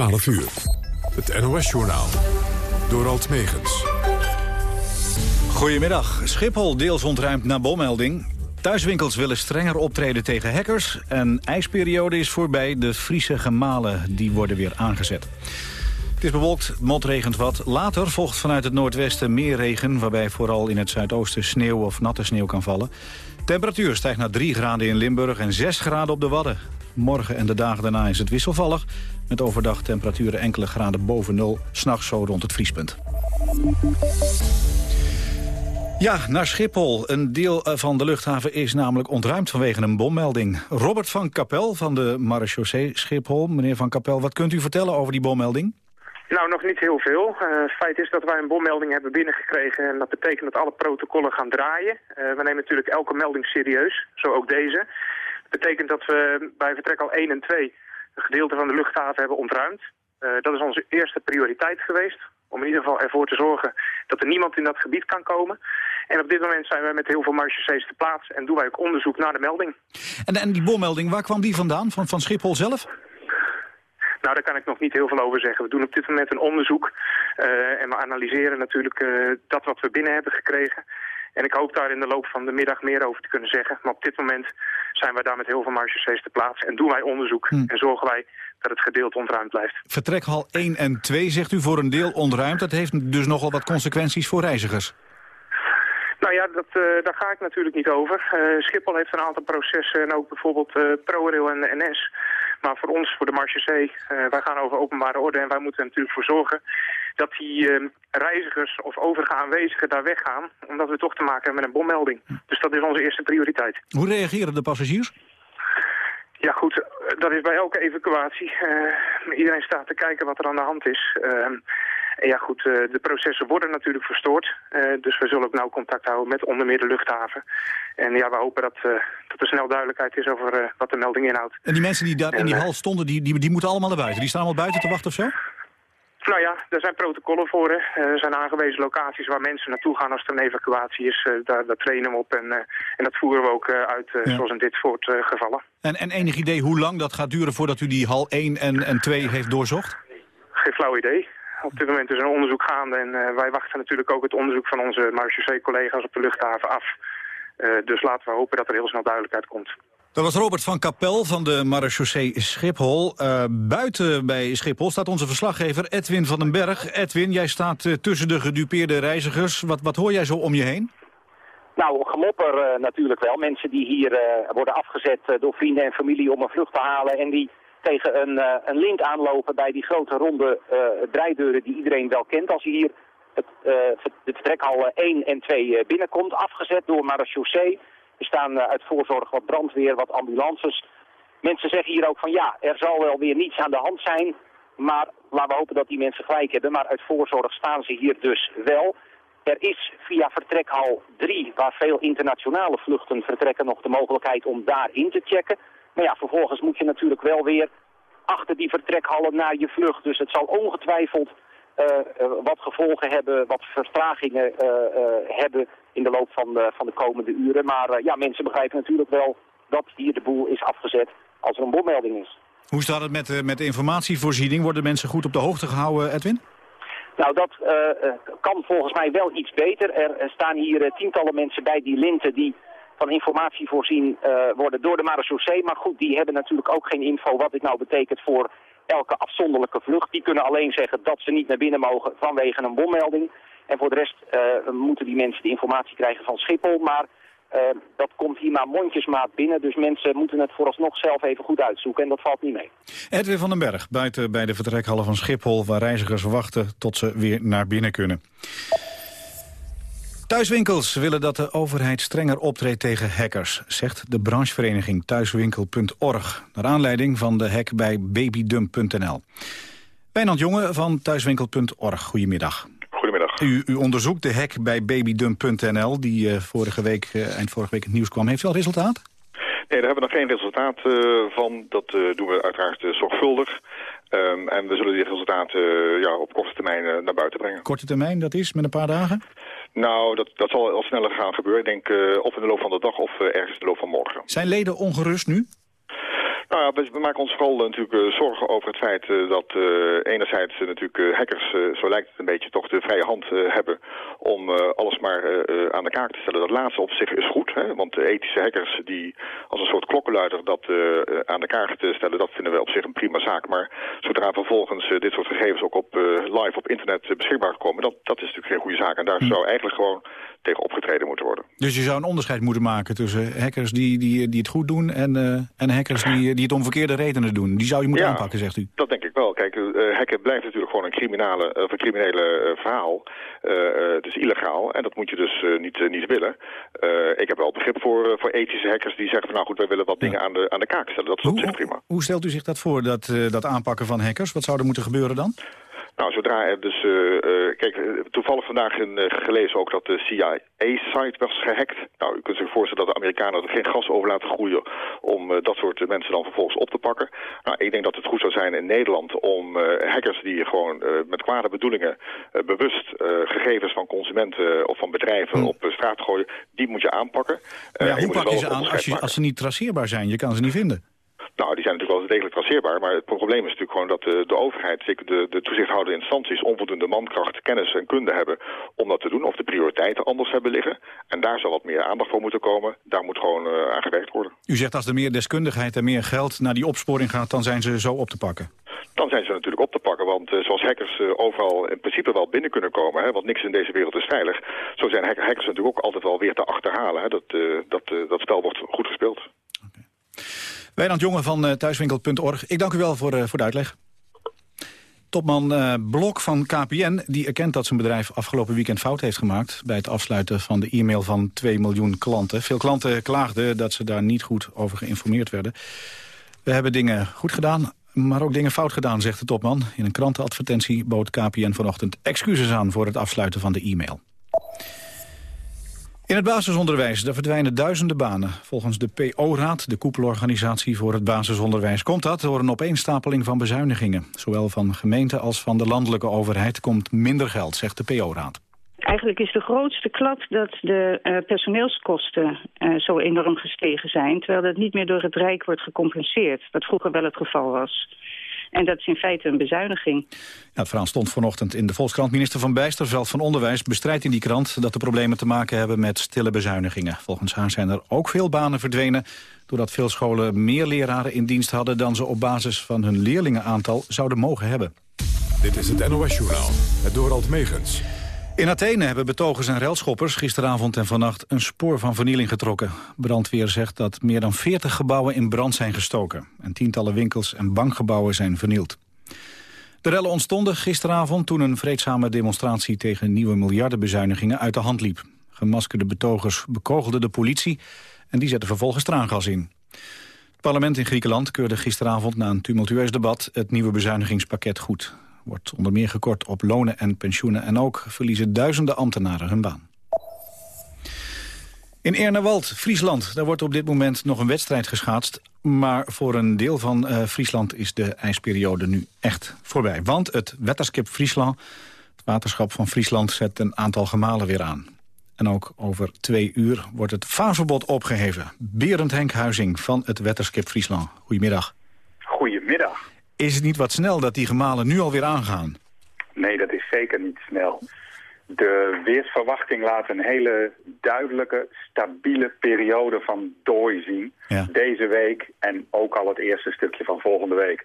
12 uur. Het NOS-journaal. Door Alt Megens. Goedemiddag. Schiphol deels ontruimd na bommelding. Thuiswinkels willen strenger optreden tegen hackers. En ijsperiode is voorbij. De Friese gemalen die worden weer aangezet. Het is bewolkt, motregent wat. Later volgt vanuit het noordwesten meer regen... waarbij vooral in het zuidoosten sneeuw of natte sneeuw kan vallen. Temperatuur stijgt naar 3 graden in Limburg en 6 graden op de Wadden. Morgen en de dagen daarna is het wisselvallig. Met overdag temperaturen enkele graden boven nul. S'nachts zo rond het vriespunt. Ja, naar Schiphol. Een deel eh, van de luchthaven is namelijk ontruimd vanwege een bommelding. Robert van Kapel van de Marechaussee Schiphol. Meneer van Kapel, wat kunt u vertellen over die bommelding? Nou, nog niet heel veel. Uh, het feit is dat wij een bommelding hebben binnengekregen en dat betekent dat alle protocollen gaan draaien. Uh, we nemen natuurlijk elke melding serieus, zo ook deze. Dat betekent dat we bij vertrek al 1 en 2 een gedeelte van de luchthaven hebben ontruimd. Uh, dat is onze eerste prioriteit geweest. Om in ieder geval ervoor te zorgen dat er niemand in dat gebied kan komen. En op dit moment zijn we met heel veel marechaussées te plaats en doen wij ook onderzoek naar de melding. En, en die bommelding, waar kwam die vandaan? Van, van Schiphol zelf? Nou, daar kan ik nog niet heel veel over zeggen. We doen op dit moment een onderzoek uh, en we analyseren natuurlijk uh, dat wat we binnen hebben gekregen. En ik hoop daar in de loop van de middag meer over te kunnen zeggen. Maar op dit moment zijn wij daar met heel veel marechaussées te plaatsen en doen wij onderzoek. Hmm. En zorgen wij dat het gedeelte ontruimd blijft. Vertrekhal 1 en 2 zegt u voor een deel ontruimd. Dat heeft dus nogal wat consequenties voor reizigers. Nou ja, dat, uh, daar ga ik natuurlijk niet over. Uh, Schiphol heeft een aantal processen en ook bijvoorbeeld uh, ProRail en NS. Maar voor ons, voor de Marche wij gaan over openbare orde en wij moeten er natuurlijk voor zorgen dat die ehm, reizigers of overige aanwezigen daar weggaan, omdat we toch te maken hebben met een bommelding. Dus dat is onze eerste prioriteit. Hoe reageren de passagiers? Ja goed, dat is bij elke evacuatie. iedereen staat te kijken wat er aan de hand is. Ehm, en ja goed, eh, de processen worden natuurlijk verstoord. Eh, dus we zullen ook nauw contact houden met onder meer de luchthaven. En ja, we hopen dat, uh, dat er snel duidelijkheid is over wat de melding inhoudt. En die mensen die daar in die hal stonden, die, die, die moeten allemaal naar buiten? Die staan allemaal buiten te wachten of zo? Nou ja, er zijn protocollen voor. Hè. Er zijn aangewezen locaties waar mensen naartoe gaan als er een evacuatie is. daar, daar trainen we op en, en dat voeren we ook uit, zoals in dit soort gevallen. En, en enig idee hoe lang dat gaat duren voordat u die hal 1 en, en 2 heeft doorzocht? Geen flauw idee. Op dit moment is een onderzoek gaande en uh, wij wachten natuurlijk ook het onderzoek van onze marechaussee-collega's op de luchthaven af. Uh, dus laten we hopen dat er heel snel duidelijkheid komt. Dat was Robert van Kapel van de marechaussee Schiphol. Uh, buiten bij Schiphol staat onze verslaggever Edwin van den Berg. Edwin, jij staat tussen de gedupeerde reizigers. Wat, wat hoor jij zo om je heen? Nou, gemopper natuurlijk wel. Mensen die hier worden afgezet door vrienden en familie om een vlucht te halen... en die tegen een, uh, een lint aanlopen bij die grote ronde uh, draaideuren die iedereen wel kent. Als je hier het, de vertrekhal 1 en 2 binnenkomt, afgezet door marechaussee. Er staan uit voorzorg wat brandweer, wat ambulances. Mensen zeggen hier ook van ja, er zal wel weer niets aan de hand zijn. Maar laten we hopen dat die mensen gelijk hebben. Maar uit voorzorg staan ze hier dus wel. Er is via vertrekhal 3, waar veel internationale vluchten vertrekken, nog de mogelijkheid om daarin te checken. Maar ja, vervolgens moet je natuurlijk wel weer achter die vertrekhallen naar je vlucht. Dus het zal ongetwijfeld uh, uh, wat gevolgen hebben, wat vertragingen uh, hebben in de loop van de, van de komende uren. Maar ja, mensen begrijpen natuurlijk wel dat hier de boel is afgezet als er een bommelding is. Hoe staat het met, met de informatievoorziening? Worden mensen goed op de hoogte gehouden, Edwin? Nou, dat kan volgens mij wel iets beter. Er staan hier tientallen mensen bij die linten die van informatie voorzien uh, worden door de marechaussee. Maar goed, die hebben natuurlijk ook geen info wat dit nou betekent voor elke afzonderlijke vlucht. Die kunnen alleen zeggen dat ze niet naar binnen mogen vanwege een bommelding. En voor de rest uh, moeten die mensen de informatie krijgen van Schiphol. Maar uh, dat komt hier maar mondjesmaat binnen. Dus mensen moeten het vooralsnog zelf even goed uitzoeken. En dat valt niet mee. Edwin van den Berg, buiten bij de vertrekhallen van Schiphol... waar reizigers wachten tot ze weer naar binnen kunnen. Thuiswinkels willen dat de overheid strenger optreedt tegen hackers, zegt de branchevereniging thuiswinkel.org, naar aanleiding van de hack bij babydump.nl. Wijnand Jonge van thuiswinkel.org, goedemiddag. Goedemiddag. U, u, onderzoekt de hack bij babydump.nl, die uh, vorige week, uh, eind vorige week het nieuws kwam. Heeft u al resultaat? Nee, daar hebben we nog geen resultaat uh, van. Dat doen we uiteraard zorgvuldig. Um, en we zullen die resultaten ja, op korte termijn naar buiten brengen. Korte termijn, dat is met een paar dagen? Nou, dat, dat zal al sneller gaan gebeuren. Ik denk uh, of in de loop van de dag of uh, ergens in de loop van morgen. Zijn leden ongerust nu? Nou ja, we, maken ons vooral natuurlijk zorgen over het feit dat enerzijds natuurlijk hackers, zo lijkt het een beetje, toch de vrije hand hebben om alles maar aan de kaak te stellen. Dat laatste op zich is goed, hè? want ethische hackers die als een soort klokkenluider dat aan de kaak te stellen, dat vinden we op zich een prima zaak. Maar zodra vervolgens dit soort gegevens ook op live op internet beschikbaar komen, dat, dat is natuurlijk geen goede zaak. En daar hm. zou eigenlijk gewoon tegen opgetreden moeten worden. Dus je zou een onderscheid moeten maken tussen hackers die, die, die het goed doen... en, en hackers die, die het om verkeerde redenen doen. Die zou je moeten aanpakken, zegt u. dat denk ik wel. Kijk, uh, hacken blijft natuurlijk gewoon een, criminele, of een criminele verhaal. het is illegaal en dat moet je dus niet, niet willen. ik heb wel begrip voor, voor ethische hackers die zeggen van... nou goed, wij willen wat dingen aan, de, aan de kaak stellen. Dat is op zich prima. Hoe stelt u zich dat voor, dat, dat aanpakken van hackers? Wat zou er moeten gebeuren dan? Nou, zodra er dus... Uh, kijk, toevallig vandaag in, gelezen ook dat de CIA-site was gehackt. Nou, u kunt zich voorstellen dat de Amerikanen er geen gas over laten groeien... om dat soort mensen dan vervolgens op te pakken. Nou, ik denk dat het goed zou zijn in Nederland om hackers die gewoon met kwade bedoelingen... bewust gegevens van consumenten of van bedrijven hm. op straat gooien... die moet je aanpakken. ja, hoe pak je ze aan als, je, als ze niet traceerbaar zijn? Je kan ze niet vinden. Nou, die zijn natuurlijk wel degelijk traceerbaar. Maar het probleem is natuurlijk gewoon dat de, de overheid, zeker de, de toezichthoudende instanties, onvoldoende mankracht, kennis en kunde hebben om dat te doen. Of de prioriteiten anders hebben liggen. En daar zal wat meer aandacht voor moeten komen. Daar moet gewoon uh, aan gewerkt worden. U zegt als er meer deskundigheid en meer geld naar die opsporing gaat, dan zijn ze zo op te pakken. Dan zijn ze natuurlijk op te pakken, want uh, zoals hackers uh, overal in principe wel binnen kunnen komen, hè, want niks in deze wereld is veilig, zo zijn hackers natuurlijk ook altijd wel weer te achterhalen. Hè. Dat, dat, dat spel wordt goed gespeeld. Wijnand Jonge van uh, thuiswinkel.org. Ik dank u wel voor, uh, voor de uitleg. Topman uh, Blok van KPN die erkent dat zijn bedrijf afgelopen weekend fout heeft gemaakt... bij het afsluiten van de e-mail van 2 miljoen klanten. Veel klanten klaagden dat ze daar niet goed over geïnformeerd werden. We hebben dingen goed gedaan, maar ook dingen fout gedaan, zegt de topman. In een krantenadvertentie bood KPN vanochtend excuses aan... voor het afsluiten van de e-mail. In het basisonderwijs daar verdwijnen duizenden banen. Volgens de PO-raad, de koepelorganisatie voor het basisonderwijs... komt dat door een opeenstapeling van bezuinigingen. Zowel van gemeenten als van de landelijke overheid komt minder geld, zegt de PO-raad. Eigenlijk is de grootste klap dat de uh, personeelskosten uh, zo enorm gestegen zijn... terwijl dat niet meer door het Rijk wordt gecompenseerd, wat vroeger wel het geval was. En dat is in feite een bezuiniging. Ja, het verhaal stond vanochtend in de Volkskrant. Minister van Bijsterveld van Onderwijs bestrijdt in die krant... dat de problemen te maken hebben met stille bezuinigingen. Volgens haar zijn er ook veel banen verdwenen... doordat veel scholen meer leraren in dienst hadden... dan ze op basis van hun leerlingenaantal zouden mogen hebben. Dit is het NOS Journaal, het Dorald Megens. In Athene hebben betogers en relschoppers gisteravond en vannacht een spoor van vernieling getrokken. Brandweer zegt dat meer dan 40 gebouwen in brand zijn gestoken. En tientallen winkels en bankgebouwen zijn vernield. De rellen ontstonden gisteravond toen een vreedzame demonstratie tegen nieuwe miljardenbezuinigingen uit de hand liep. Gemaskerde betogers bekogelden de politie en die zetten vervolgens traangas in. Het parlement in Griekenland keurde gisteravond na een tumultueus debat het nieuwe bezuinigingspakket goed wordt onder meer gekort op lonen en pensioenen... en ook verliezen duizenden ambtenaren hun baan. In Ernewald, Friesland, daar wordt op dit moment nog een wedstrijd geschaatst. Maar voor een deel van uh, Friesland is de ijsperiode nu echt voorbij. Want het Wetterskip Friesland, het waterschap van Friesland, zet een aantal gemalen weer aan. En ook over twee uur wordt het vaarverbod opgeheven. Berend Henk Huizing van het Wetterskip Friesland. Goedemiddag. Goedemiddag. Is het niet wat snel dat die gemalen nu alweer aangaan? Nee, dat is zeker niet snel. De weersverwachting laat een hele duidelijke, stabiele periode van dooi zien. Deze week en ook al het eerste stukje van volgende week.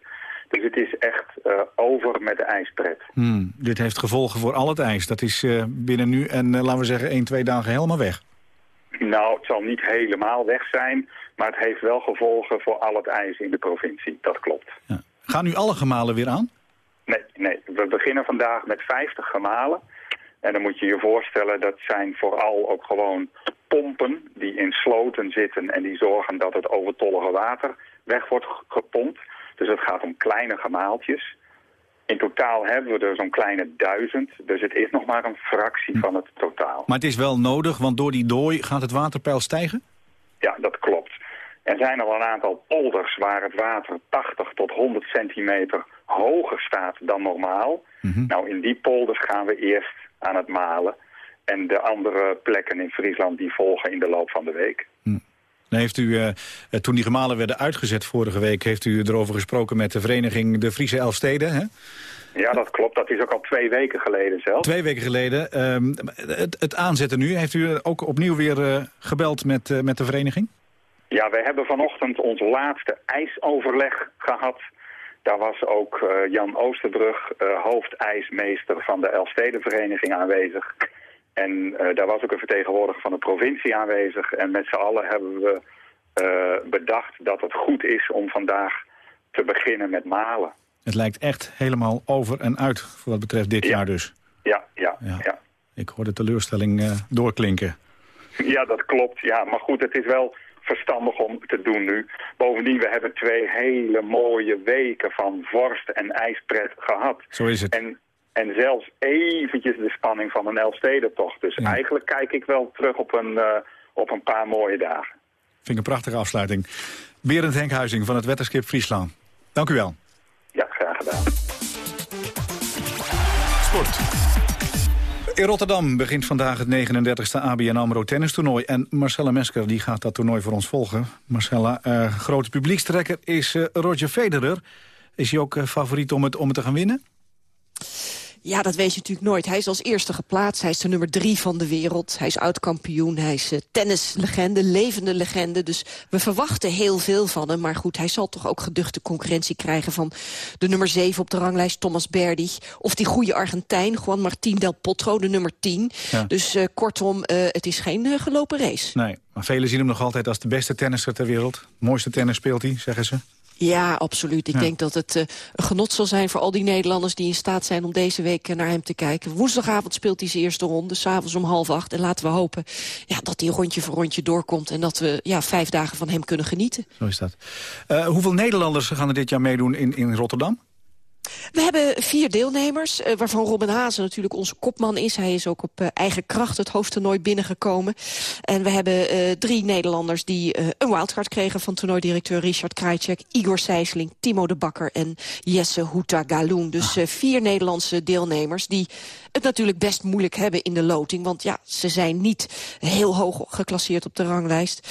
Dus het is echt uh, over met de ijspret. Hmm, dit heeft gevolgen voor al het ijs. Dat is uh, binnen nu en uh, laten we zeggen 1, 2 dagen helemaal weg. Nou, het zal niet helemaal weg zijn. Maar het heeft wel gevolgen voor al het ijs in de provincie. Dat klopt. Ja. Gaan nu alle gemalen weer aan? Nee, nee, we beginnen vandaag met 50 gemalen. En dan moet je je voorstellen, dat zijn vooral ook gewoon pompen die in sloten zitten... en die zorgen dat het overtollige water weg wordt gepompt. Dus het gaat om kleine gemaaltjes. In totaal hebben we er zo'n kleine duizend. Dus het is nog maar een fractie hm. van het totaal. Maar het is wel nodig, want door die dooi gaat het waterpeil stijgen? Ja, dat klopt. Er zijn al een aantal polders waar het water 80 tot 100 centimeter hoger staat dan normaal. Mhm. Nou, in die polders gaan we eerst aan het malen. En de andere plekken in Friesland die volgen in de loop van de week. Dan heeft u, uh, toen die gemalen werden uitgezet vorige week... heeft u erover gesproken met de vereniging De Friese Elfsteden, hè? Ja, dat klopt. Dat is ook al twee weken geleden zelf. Twee weken geleden. Ehm, het, het, aanzetten nu, heeft u ook opnieuw weer uh, gebeld met, uh, met de vereniging? Ja, wij hebben vanochtend ons laatste ijsoverleg gehad. Daar was ook uh, Jan Oosterbrug, hoofdijsmeester van de Elfstedenvereniging aanwezig. En daar was ook een vertegenwoordiger van de provincie aanwezig. En met z'n allen hebben we bedacht dat het goed is om vandaag te beginnen met malen. Het lijkt echt helemaal over en uit voor wat betreft dit jaar dus. Ja, ja, ja, ja. Ik hoor de teleurstelling uh, doorklinken. Ja, dat klopt. Ja, maar goed, het is wel verstandig om te doen nu. Bovendien, we hebben twee hele mooie weken van vorst en ijspret gehad. Zo is het. En, en zelfs eventjes de spanning van een Elfstedentocht. Dus ja. eigenlijk kijk ik wel terug op een, uh, op een paar mooie dagen. Vind ik een prachtige afsluiting. Berend Henkhuizing van het Wetterskip Friesland. Dank u wel. Ja, graag gedaan. Sport. In Rotterdam begint vandaag het 39e ABN AMRO tennistoernooi. En Marcella Mesker die gaat dat toernooi voor ons volgen. Marcella, uh, grote publiekstrekker is uh, Roger Federer. Is hij ook uh, favoriet om het, om het te gaan winnen? Ja, dat weet je natuurlijk nooit. Hij is als eerste geplaatst. Hij is de nummer drie van de wereld. Hij is oud-kampioen. Hij is uh, tennislegende, levende legende. Dus we verwachten heel veel van hem. Maar goed, hij zal toch ook geduchte concurrentie krijgen... van de nummer zeven op de ranglijst, Thomas Berdy. Of die goede Argentijn, Juan Martín del Potro, de nummer tien. Ja. Dus uh, kortom, uh, het is geen gelopen race. Nee, maar velen zien hem nog altijd als de beste tennisser ter wereld. mooiste tennis speelt hij, zeggen ze. Ja, absoluut. Ik ja. denk dat het uh, een genot zal zijn voor al die Nederlanders... die in staat zijn om deze week naar hem te kijken. Woensdagavond speelt hij zijn eerste ronde, s'avonds om half acht. En laten we hopen ja, dat hij rondje voor rondje doorkomt... en dat we ja, vijf dagen van hem kunnen genieten. Zo is dat. Uh, hoeveel Nederlanders gaan er dit jaar meedoen in, in Rotterdam? We hebben vier deelnemers, uh, waarvan Robin Hazen natuurlijk onze kopman is. Hij is ook op uh, eigen kracht het hoofdtoernooi binnengekomen. En we hebben uh, drie Nederlanders die een wildcard kregen... van toernooidirecteur Richard Krajcek, Igor Sijsling, Timo de Bakker en Jesse Houta Galoen. Dus ah. vier Nederlandse deelnemers die het natuurlijk best moeilijk hebben in de loting. Want ja, ze zijn niet heel hoog geclasseerd op de ranglijst.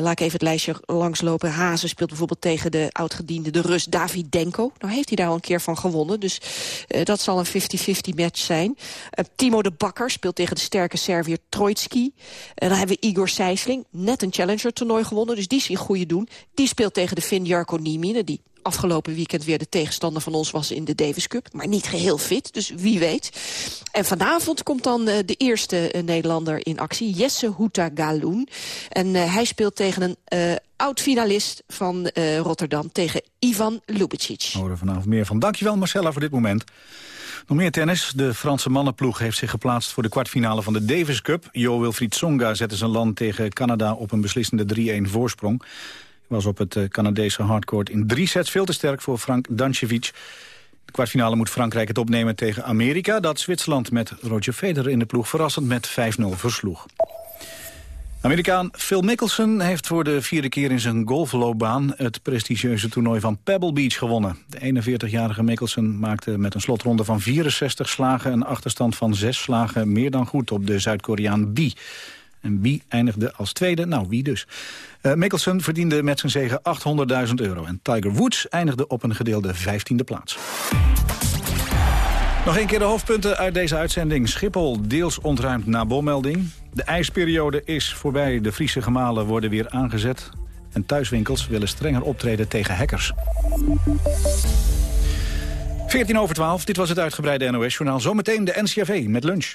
laat ik even het lijstje langslopen. Hazen speelt bijvoorbeeld tegen de oudgediende, de Rus David Denko. Nou heeft hij daar al een keer van gewonnen. Dus uh, dat zal een 50-50 match zijn. Uh, Timo de Bakker speelt tegen de sterke Servier. En dan hebben we Igor Sijsling, net een Challenger toernooi gewonnen. Dus die is in goede doen. Die speelt tegen de Finn Jarko Niemine, die afgelopen weekend weer de tegenstander van ons was in de Davis Cup. Maar niet geheel fit, dus wie weet. En vanavond komt dan uh, de eerste uh, Nederlander in actie, Jesse Houta Galoen. En uh, hij speelt tegen een oud-finalist van Rotterdam, tegen Ivan Lubicic. We horen vanavond meer van. Dankjewel Marcella voor dit moment. Nog meer tennis. De Franse mannenploeg heeft zich geplaatst voor de kwartfinale van de Davis Cup. Jo Wilfried Tsonga zette zijn land tegen Canada op een beslissende 3-1 voorsprong was op het Canadese hardcourt in drie sets veel te sterk voor Frank Dancevic. De kwartfinale moet Frankrijk het opnemen tegen Amerika... dat Zwitserland met Roger Federer in de ploeg verrassend met 5-0 versloeg. Amerikaan Phil Mickelson heeft voor de vierde keer in zijn golfloopbaan... het prestigieuze toernooi van Pebble Beach gewonnen. De 41-jarige Mickelson maakte met een slotronde van 64 slagen... een achterstand van 6 slagen meer dan goed op de Zuid-Koreaan Bi. En wie eindigde als tweede? Nou, wie dus? Uh, Mickelson verdiende met zijn zegen 800.000 euro. En Tiger Woods eindigde op een gedeelde 15e plaats. Nog een keer de hoofdpunten uit deze uitzending. Schiphol deels ontruimd na bommelding. De ijsperiode is voorbij. De Friese gemalen worden weer aangezet. En thuiswinkels willen strenger optreden tegen hackers. 14 over 12, dit was het uitgebreide NOS-journaal. Zometeen de NCRV met lunch.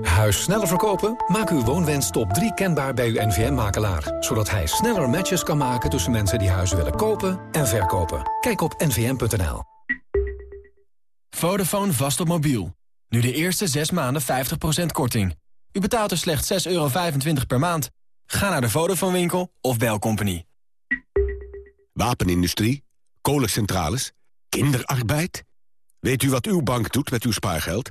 Huis sneller verkopen? Maak uw woonwens top 3 kenbaar bij uw NVM-makelaar. Zodat hij sneller matches kan maken tussen mensen die huizen willen kopen en verkopen. Kijk op nvm.nl. Vodafone vast op mobiel. Nu de eerste 6 maanden 50% korting. U betaalt er slechts 6,25 euro per maand. Ga naar de Vodafone winkel of bel Company. Wapenindustrie, kolencentrales... Kinderarbeid? Weet u wat uw bank doet met uw spaargeld?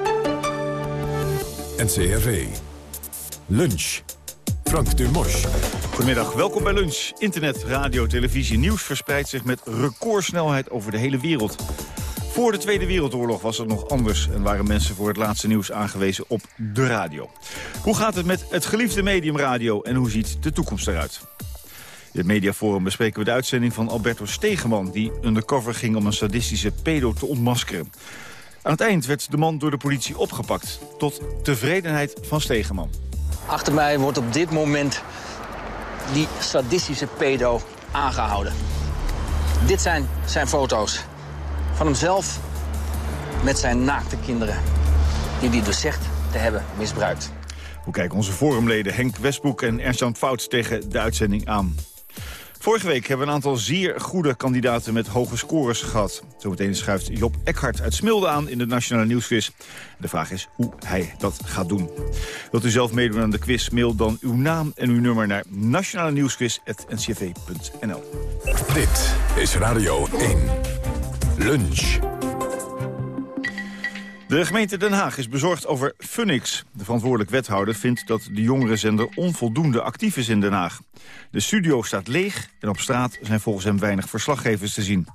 NCRV. Lunch. Frank Dumos. Goedemiddag, welkom bij Lunch. Internet, radio, televisie, nieuws verspreidt zich met recordsnelheid over de hele wereld. Voor de Tweede Wereldoorlog was het nog anders... en waren mensen voor het laatste nieuws aangewezen op de radio. Hoe gaat het met het geliefde medium radio en hoe ziet de toekomst eruit? In het mediaforum bespreken we de uitzending van Alberto Stegeman... die undercover ging om een sadistische pedo te ontmaskeren. Aan het eind werd de man door de politie opgepakt. Tot tevredenheid van Stegeman. Achter mij wordt op dit moment die sadistische pedo aangehouden. Dit zijn zijn foto's van hemzelf met zijn naakte kinderen. Die hij dus zegt te hebben misbruikt. Hoe kijken onze forumleden Henk Westbroek en Ernst-Jan Fout tegen de uitzending aan? Vorige week hebben we een aantal zeer goede kandidaten met hoge scores gehad. Zometeen schuift Job Eckhart uit Smilde aan in de Nationale Nieuwsquiz. De vraag is hoe hij dat gaat doen. Wilt u zelf meedoen aan de quiz? Mail dan uw naam en uw nummer naar nationale nieuwsquiz.ncv.nl. Dit is Radio 1. Lunch. De gemeente Den Haag is bezorgd over Funix. De verantwoordelijk wethouder vindt dat de jongerenzender onvoldoende actief is in Den Haag. De studio staat leeg en op straat zijn volgens hem weinig verslaggevers te zien.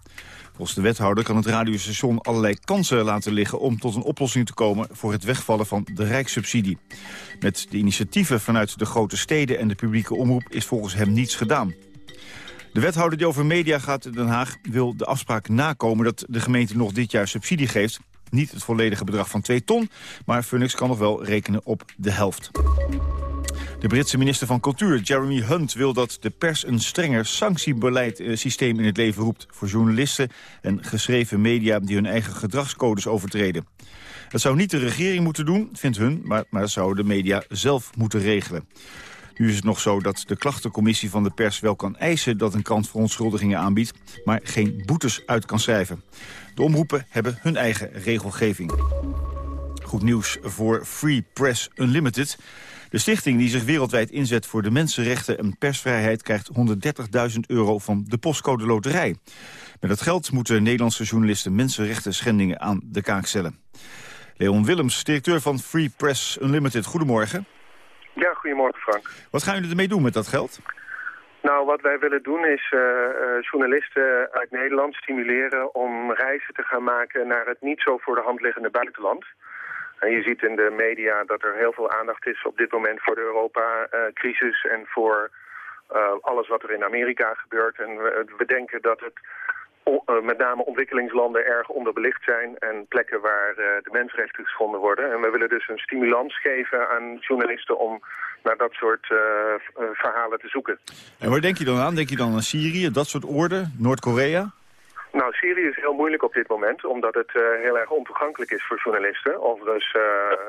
Volgens de wethouder kan het radiostation allerlei kansen laten liggen... om tot een oplossing te komen voor het wegvallen van de rijkssubsidie. Met de initiatieven vanuit de grote steden en de publieke omroep is volgens hem niets gedaan. De wethouder die over media gaat in Den Haag wil de afspraak nakomen... dat de gemeente nog dit jaar subsidie geeft. Niet het volledige bedrag van 2 ton, maar Funix kan nog wel rekenen op de helft. De Britse minister van Cultuur, Jeremy Hunt, wil dat de pers een strenger sanctiebeleidsysteem in het leven roept voor journalisten en geschreven media die hun eigen gedragscodes overtreden. Dat zou niet de regering moeten doen, vindt hun, maar, maar dat zouden de media zelf moeten regelen. Nu is het nog zo dat de klachtencommissie van de pers wel kan eisen dat een krant verontschuldigingen aanbiedt, maar geen boetes uit kan schrijven. De omroepen hebben hun eigen regelgeving. Goed nieuws voor Free Press Unlimited. De stichting die zich wereldwijd inzet voor de mensenrechten en persvrijheid... krijgt 130.000 euro van de postcode loterij. Met dat geld moeten Nederlandse journalisten mensenrechten schendingen aan de kaak stellen. Leon Willems, directeur van Free Press Unlimited. Goedemorgen. Ja, goedemorgen Frank. Wat gaan jullie ermee doen met dat geld? Nou, wat wij willen doen is uh, journalisten uit Nederland stimuleren om reizen te gaan maken naar het niet zo voor de hand liggende buitenland. En je ziet in de media dat er heel veel aandacht is op dit moment voor de Europa-crisis en voor uh, alles wat er in Amerika gebeurt. En we, denken dat het met name ontwikkelingslanden erg onderbelicht zijn en plekken waar de mensenrechten geschonden worden. En we willen dus een stimulans geven aan journalisten om naar dat soort verhalen te zoeken. En waar denk je dan aan? Denk je dan aan Syrië, dat soort orde, Noord-Korea? Nou, Syrië is heel moeilijk op dit moment, omdat het uh, heel erg ontoegankelijk is voor journalisten. Overigens uh,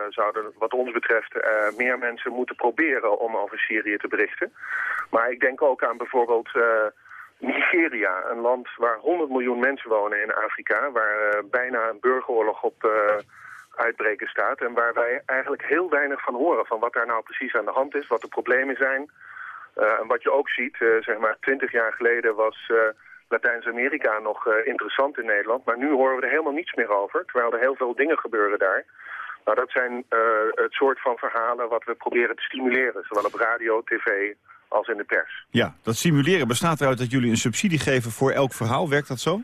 zouden wat ons betreft uh, meer mensen moeten proberen om over Syrië te berichten. Maar ik denk ook aan bijvoorbeeld Nigeria, een land waar 100 miljoen mensen wonen in Afrika, waar bijna een burgeroorlog op uitbreken staat. En waar wij eigenlijk heel weinig van horen van wat daar nou precies aan de hand is, wat de problemen zijn. en wat je ook ziet, zeg maar, 20 jaar geleden was Latijns-Amerika nog interessant in Nederland. Maar nu horen we er helemaal niets meer over, terwijl er heel veel dingen gebeuren daar. Nou, dat zijn het soort van verhalen wat we proberen te stimuleren, zowel op radio, tv als in de pers. Ja, dat stimuleren bestaat eruit dat jullie een subsidie geven voor elk verhaal. Werkt dat zo?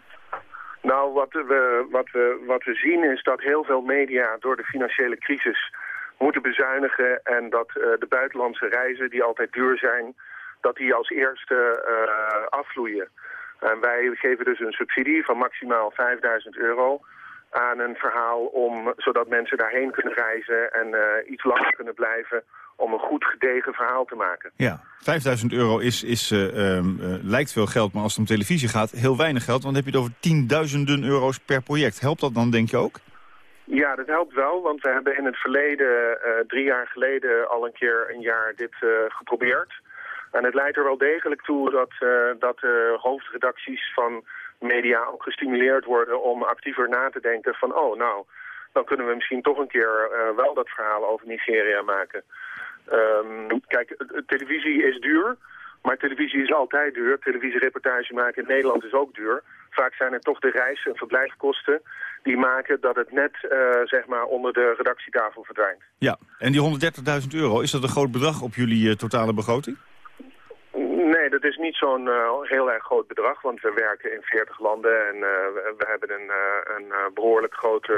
Nou, wat we, wat, we, wat we zien is dat heel veel media door de financiële crisis moeten bezuinigen... en dat uh, de buitenlandse reizen, die altijd duur zijn, dat die als eerste uh, afvloeien. En wij geven dus een subsidie van maximaal 5000 euro aan een verhaal om, zodat mensen daarheen kunnen reizen en uh, iets langer kunnen blijven om een goed gedegen verhaal te maken. Ja, 5000 euro is, is, uh, lijkt veel geld, maar als het om televisie gaat, heel weinig geld. Want dan heb je het over tienduizenden euro's per project. Helpt dat dan, denk je ook? Ja, dat helpt wel, want we hebben in het verleden, drie jaar geleden, al een keer een jaar dit geprobeerd. En het leidt er wel degelijk toe dat, dat de hoofdredacties van media ook gestimuleerd worden om actiever na te denken van, oh nou, dan kunnen we misschien toch een keer wel dat verhaal over Nigeria maken. Um, kijk, televisie is duur, maar televisie is altijd duur. Televisiereportage maken in Nederland is ook duur. Vaak zijn het toch de reis- en verblijfkosten die maken dat het net uh, zeg maar onder de redactietafel verdwijnt. Ja, en die 130.000 euro, is dat een groot bedrag op jullie uh, totale begroting? Nee, dat is niet zo'n uh, heel erg groot bedrag, want we werken in 40 landen en we, we, hebben een, een behoorlijk groot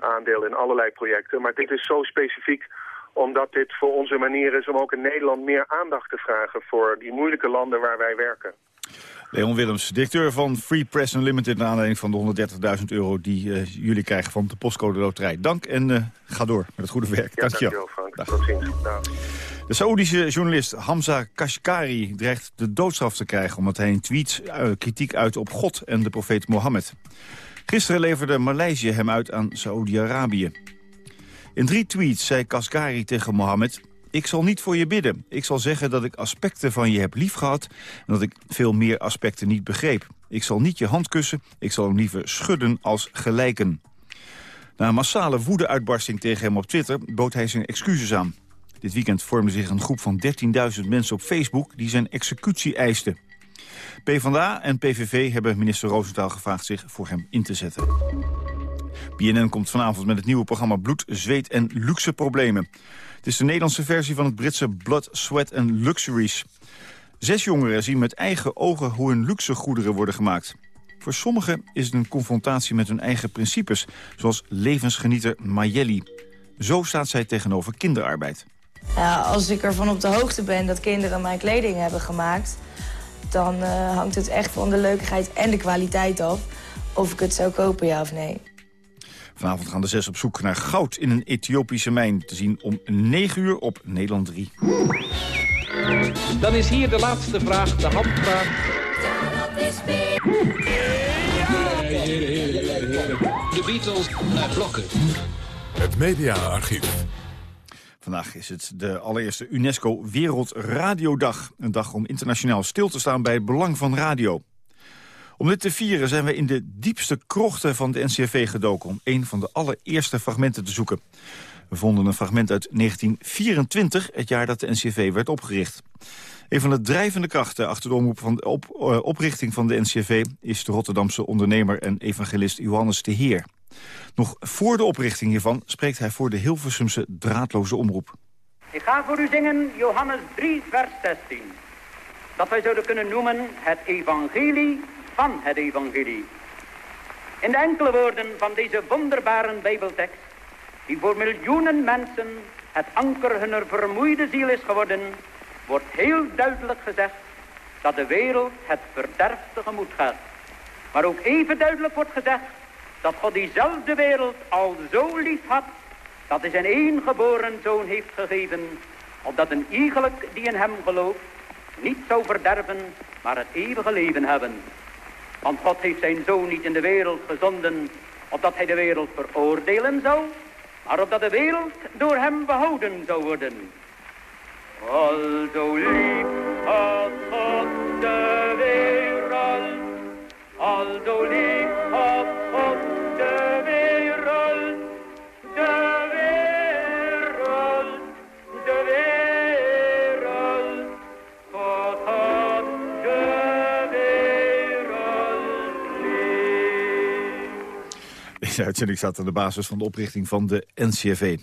aandeel in allerlei projecten. Maar dit is zo specifiek omdat dit voor onze manier is om ook in Nederland meer aandacht te vragen voor die moeilijke landen waar wij werken. Leon Willems, directeur van Free Press Unlimited... naar aanleiding van de 130.000 euro die uh, jullie krijgen van de postcode loterij. Dank en uh, ga door met het goede werk. Ja, dankjewel. Frank. Dag. Tot ziens. De Saoedische journalist Hamza Kashkari dreigt de doodstraf te krijgen... omdat hij in tweets uh, kritiek uit op God en de profeet Mohammed. Gisteren leverde Maleisië hem uit aan Saoedi-Arabië. In drie tweets zei Kaskari tegen Mohammed... Ik zal niet voor je bidden. Ik zal zeggen dat ik aspecten van je heb liefgehad... en dat ik veel meer aspecten niet begreep. Ik zal niet je hand kussen, ik zal hem liever schudden als gelijken. Na een massale woedeuitbarsting tegen hem op Twitter... bood hij zijn excuses aan. Dit weekend vormde zich een groep van 13.000 mensen op Facebook... die zijn executie eisten. PvdA en PVV hebben minister Roosentaal gevraagd zich voor hem in te zetten. BNN komt vanavond met het nieuwe programma Bloed, Zweet en Luxe Problemen. Het is de Nederlandse versie van het Britse Blood, Sweat and Luxuries. Zes jongeren zien met eigen ogen hoe hun luxe goederen worden gemaakt. Voor sommigen is het een confrontatie met hun eigen principes, zoals levensgenieter Mayelli. Zo staat zij tegenover kinderarbeid. Ja, als ik ervan op de hoogte ben dat kinderen mijn kleding hebben gemaakt... dan uh, hangt het echt van de leukigheid en de kwaliteit af... of ik het zou kopen, ja of nee. Vanavond gaan de zes op zoek naar goud in een Ethiopische mijn. Te zien om 9 uur op Nederland 3. Dan is hier de laatste vraag, de handvraag. De Beatles naar blokken. Het mediaarchief. Vandaag is het de allereerste UNESCO Wereldradiodag. Een dag om internationaal stil te staan bij het belang van radio. Om dit te vieren zijn we in de diepste krochten van de NCRV gedoken... om een van de allereerste fragmenten te zoeken. We vonden een fragment uit 1924, het jaar dat de NCRV werd opgericht. Een van de drijvende krachten achter de van op, uh, oprichting van de NCRV... is de Rotterdamse ondernemer en evangelist Johannes de Heer. Nog voor de oprichting hiervan spreekt hij voor de Hilversumse draadloze omroep. Ik ga voor u zingen Johannes 3, vers 16. Dat wij zouden kunnen noemen het evangelie van het evangelie. In de enkele woorden van deze wonderbare bijbeltekst, die voor miljoenen mensen het anker hunner vermoeide ziel is geworden, wordt heel duidelijk gezegd dat de wereld het verderf tegemoet gaat. Maar ook even duidelijk wordt gezegd dat God diezelfde wereld al zo lief had, dat hij zijn één geboren zoon heeft gegeven, opdat een iegelijk die in hem gelooft, niet zou verderven, maar het eeuwige leven hebben. Want God heeft zijn zoon niet in de wereld gezonden, opdat hij de wereld veroordelen zou, maar opdat de wereld door hem behouden zou worden. Al zo lief had God de wereld, al zo lief had Deze uitzending staat aan de basis van de oprichting van de NCRV.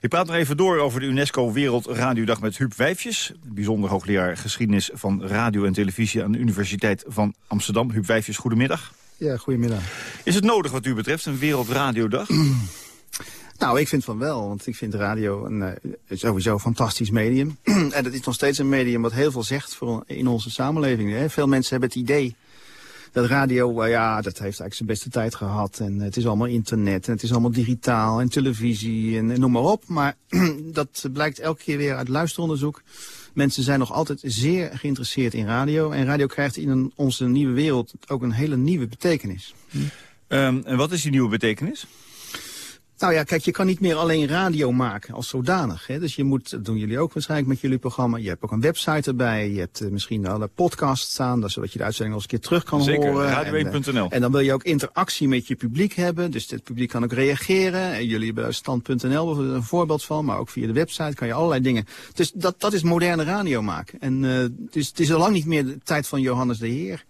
Ik praat nog even door over de UNESCO Wereldradiodag met Huub Wijfjes. Bijzonder hoogleraar geschiedenis van radio en televisie aan de Universiteit van Amsterdam. Huub Wijfjes, goedemiddag. Ja, goedemiddag. Is het nodig wat u betreft, een Wereldradiodag? Nou, ik vind van wel, want ik vind radio een uh, sowieso een fantastisch medium. en het is nog steeds een medium wat heel veel zegt voor in onze samenleving. Hè. Veel mensen hebben het idee dat radio, eh, ja, dat heeft eigenlijk zijn beste tijd gehad. En het is allemaal internet en het is allemaal digitaal en televisie en, noem maar op. Maar dat blijkt elke keer weer uit luisteronderzoek. Mensen zijn nog altijd zeer geïnteresseerd in radio. En radio krijgt in onze nieuwe wereld ook een hele nieuwe betekenis. Um, en wat is die nieuwe betekenis? Nou ja, kijk, je kan niet meer alleen radio maken als zodanig. Hè? Dus je moet, dat doen jullie ook waarschijnlijk met jullie programma. Je hebt ook een website erbij. Je hebt uh, misschien alle podcasts staan, dat zodat je de uitzending nog eens een keer terug kan Zeker, horen. radio1.nl. En, uh, en, dan wil je ook interactie met je publiek hebben. Dus het publiek kan ook reageren. En jullie hebben stand.nl een voorbeeld van, maar ook via de website kan je allerlei dingen. Dus dat, dat is moderne radio maken. En uh, het, is, het is al lang niet meer de tijd van Johannes de Heer.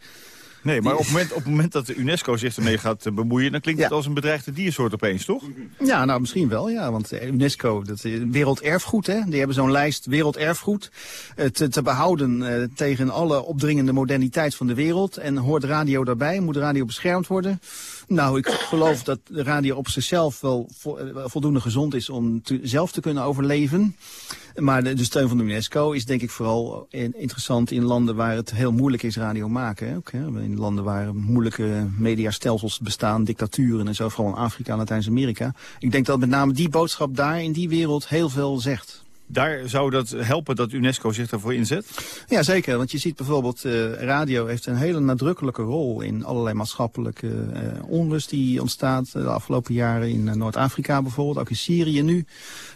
Nee, maar op het, moment, op het moment dat de UNESCO zich ermee gaat bemoeien... dan klinkt het als een bedreigde diersoort opeens, toch? Ja, nou misschien wel, ja. Want UNESCO, dat werelderfgoed, hè. Die hebben zo'n lijst werelderfgoed te, te, behouden uh, tegen alle opdringende moderniteit van de wereld. En hoort radio daarbij, moet radio beschermd worden. Nou, ik geloof dat de radio op zichzelf wel vo voldoende gezond is om te, zelf te kunnen overleven. Maar de, steun van de UNESCO is denk ik vooral interessant in landen waar het heel moeilijk is radio maken. Hè? In landen waar moeilijke mediastelsels bestaan, dictaturen en zo, vooral in Afrika Latijns-Amerika. Ik denk dat met name die boodschap daar in die wereld heel veel zegt. Daar zou dat helpen dat UNESCO zich daarvoor inzet? Ja, zeker. Want je ziet bijvoorbeeld, uh, radio heeft een hele nadrukkelijke rol in allerlei maatschappelijke uh, onrust die ontstaat de afgelopen jaren in uh, Noord-Afrika bijvoorbeeld, ook in Syrië nu.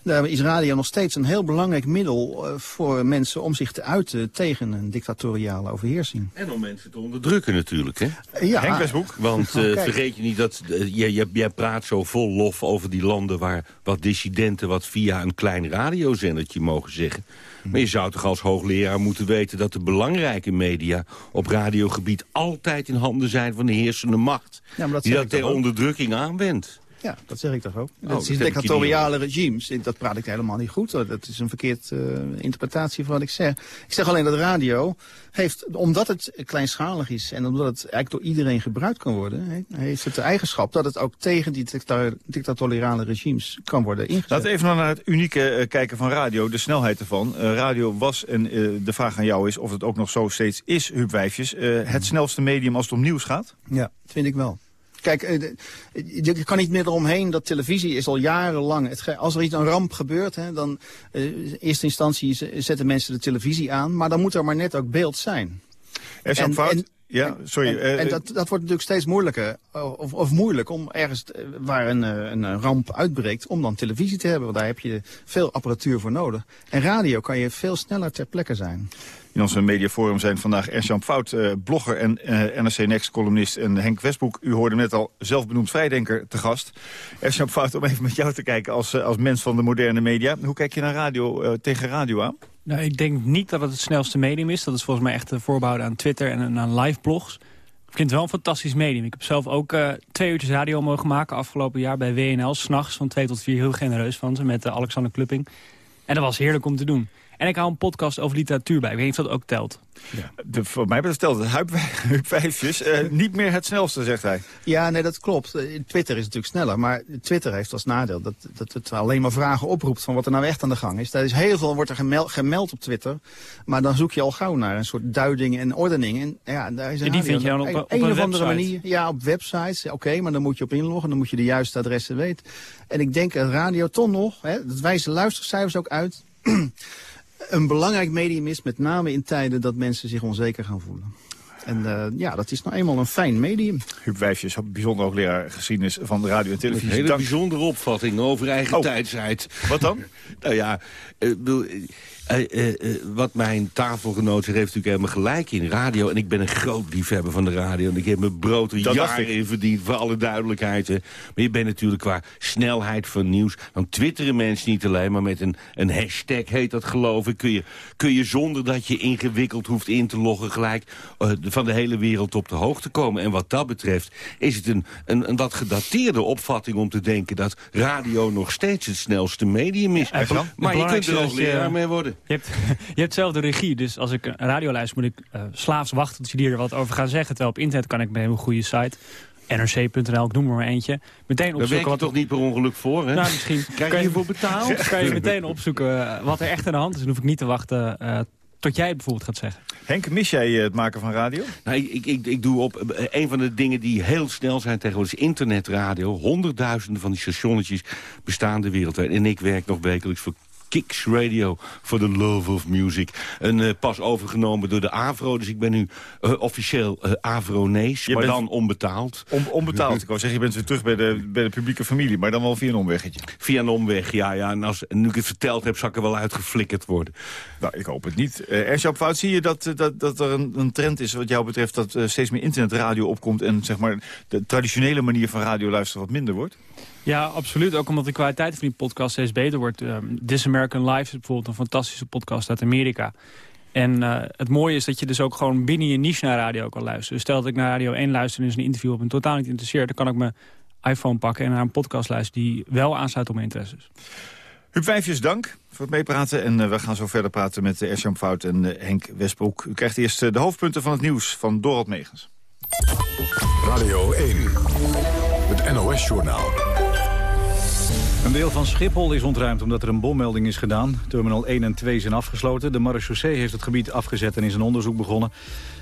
Daar is radio nog steeds een heel belangrijk middel voor mensen om zich te uiten tegen een dictatoriale overheersing. En om mensen te onderdrukken natuurlijk, hè? Ja. Henk Westbroek. Want vergeet je niet dat, jij, jij praat zo vol lof over die landen waar wat dissidenten wat via een klein radiozender je mogen zeggen. Maar je zou toch als hoogleraar moeten weten dat de belangrijke media op radiogebied altijd in handen zijn van de heersende macht. Ja, dat die dat ter onderdrukking aanwendt. Ja, dat zeg ik toch ook. Oh, dat is dictatoriale regimes. Dat praat ik helemaal niet goed. Dat is een verkeerd uh, interpretatie van wat ik zeg. Ik zeg alleen dat radio heeft, omdat het kleinschalig is... en omdat het eigenlijk door iedereen gebruikt kan worden... heeft het de eigenschap dat het ook tegen die dictatoriale regimes kan worden ingezet. Laten we even naar het unieke uh, kijken van radio, de snelheid ervan. Uh, radio was, en de vraag aan jou is of het ook nog zo steeds is, Huub Wijfjes... het snelste medium als het om nieuws gaat? Ja, vind ik wel. Kijk, je kan niet meer eromheen dat televisie is al jarenlang... Het, als er iets een ramp gebeurt, hè, dan in eerste instantie zetten mensen de televisie aan... maar dan moet er maar net ook beeld zijn. Er een fout. Ja, sorry. En, en dat, dat wordt natuurlijk steeds moeilijker, of, of moeilijk om ergens waar een, een ramp uitbreekt, om dan televisie te hebben. Want daar heb je veel apparatuur voor nodig. En radio kan je veel sneller ter plekke zijn. In onze mediaforum zijn vandaag Ernst-Jan Fout, uh, blogger en uh, NRC Next-columnist... en Henk Westbroek, u hoorde net al, zelfbenoemd vrijdenker te gast. Ernst-Jan Fout, om even met jou te kijken als, uh, als mens van de moderne media. Hoe kijk je naar radio, tegen radio aan? Nou, ik denk niet dat het het snelste medium is. Dat is volgens mij echt voorbehouden aan Twitter en aan live blogs. Ik vind het wel een fantastisch medium. Ik heb zelf ook twee uurtjes radio mogen maken afgelopen jaar bij WNL. S'nachts van twee tot vier, heel genereus van ze, met Alexander Klupping. En dat was heerlijk om te doen. En ik hou een podcast over literatuur bij. Ik weet niet of dat ook telt. Ja. De, voor mij telt het Huip, Vijfjes. Uh, niet meer het snelste, zegt hij. Ja, nee, dat klopt. Twitter is natuurlijk sneller. Maar Twitter heeft als nadeel dat, dat het alleen maar vragen oproept... van wat er nou echt aan de gang is. Er is heel veel wordt er gemeld, gemeld op Twitter. Maar dan zoek je al gauw naar een soort duiding en ordening. En, ja, daar is een en die vind je dan op, op, op een, een of andere manier. Ja, op websites. Oké, okay, maar dan moet je op inloggen. Dan moet je de juiste adressen weten. En ik denk dat radio toch nog, hè, dat wijzen luistercijfers ook uit... een belangrijk medium is, met name in tijden dat mensen zich onzeker gaan voelen. En uh, ja, dat is nou eenmaal een fijn medium. Huub Wijfjes, bijzonder hoogleraar geschiedenis van de radio en televisie. Een hele Dank. bijzondere opvatting over eigen oh. tijdsheid. Wat dan? nou ja, uh, uh, uh, wat mijn tafelgenoot zegt, heeft natuurlijk helemaal gelijk in. Radio, en ik ben een groot liefhebber van de radio. En ik heb mijn brood er jaren in verdiend, voor alle duidelijkheid. Hè. Maar je bent natuurlijk qua snelheid van nieuws... dan twitteren mensen niet alleen, maar met een, een hashtag heet dat geloof ik... Kun je, kun je zonder dat je ingewikkeld hoeft in te loggen... gelijk uh, van de hele wereld op de hoogte komen. En wat dat betreft is het een, een, een wat gedateerde opvatting om te denken... dat radio nog steeds het snelste medium is. Ja, maar je kunt er ook leraar mee worden. Je hebt, je hebt zelf de regie, dus als ik een radio luister... moet ik uh, slaafs wachten tot jullie er wat over gaan zeggen. Terwijl op internet kan ik met een hele goede site... NRC.nl, ik noem maar, maar eentje. Meteen opzoeken. Daar wat je toch niet per ongeluk voor, hè? Nou, misschien. Krijg je hiervoor betaald? Kan je meteen opzoeken wat er echt aan de hand is. Dan hoef ik niet te wachten uh, tot jij het bijvoorbeeld gaat zeggen. Henk, mis jij het maken van radio? Nou, ik, ik, ik, ik doe op een van de dingen die heel snel zijn tegenwoordig is internetradio. Honderdduizenden van die stationnetjes bestaan de wereldwijd. En ik werk nog wekelijks voor Kicks Radio for the Love of Music. Een uh, pas overgenomen door de AVRO. Dus ik ben nu uh, officieel uh, Avronees, maar dan onbetaald. On, onbetaald. ik wou zeggen, je bent weer terug bij de, bij de publieke familie. Maar dan wel via een omweggetje. Via een omweg, ja. ja. En als, nu ik het verteld heb, zal ik er wel uitgeflikkerd worden. Nou, ik hoop het niet. Uh, Ernst Fout, zie je dat, dat, dat er een, een, trend is wat jou betreft... dat steeds meer internetradio opkomt... en zeg maar, de traditionele manier van radio luisteren wat minder wordt? Ja, absoluut. Ook omdat de kwaliteit van die podcast steeds beter wordt. Um, American Life is bijvoorbeeld een fantastische podcast uit Amerika. En uh, het mooie is dat je dus ook gewoon binnen je niche naar radio kan luisteren. Dus stel dat ik naar Radio 1 luister en is een interview op een totaal niet interesseert... dan kan ik mijn iPhone pakken en naar een podcast luisteren die wel aansluit op mijn interesses. Huub Wijfjes, dank voor het meepraten. En uh, we gaan zo verder praten met uh, Ersham Fout en uh, Henk Westbroek. U krijgt eerst de hoofdpunten van het nieuws van Dorot Megens. Radio 1, het NOS-journaal. Een deel van Schiphol is ontruimd omdat er een bommelding is gedaan. Terminal 1 en 2 zijn afgesloten. De marechaussee heeft het gebied afgezet en is een onderzoek begonnen.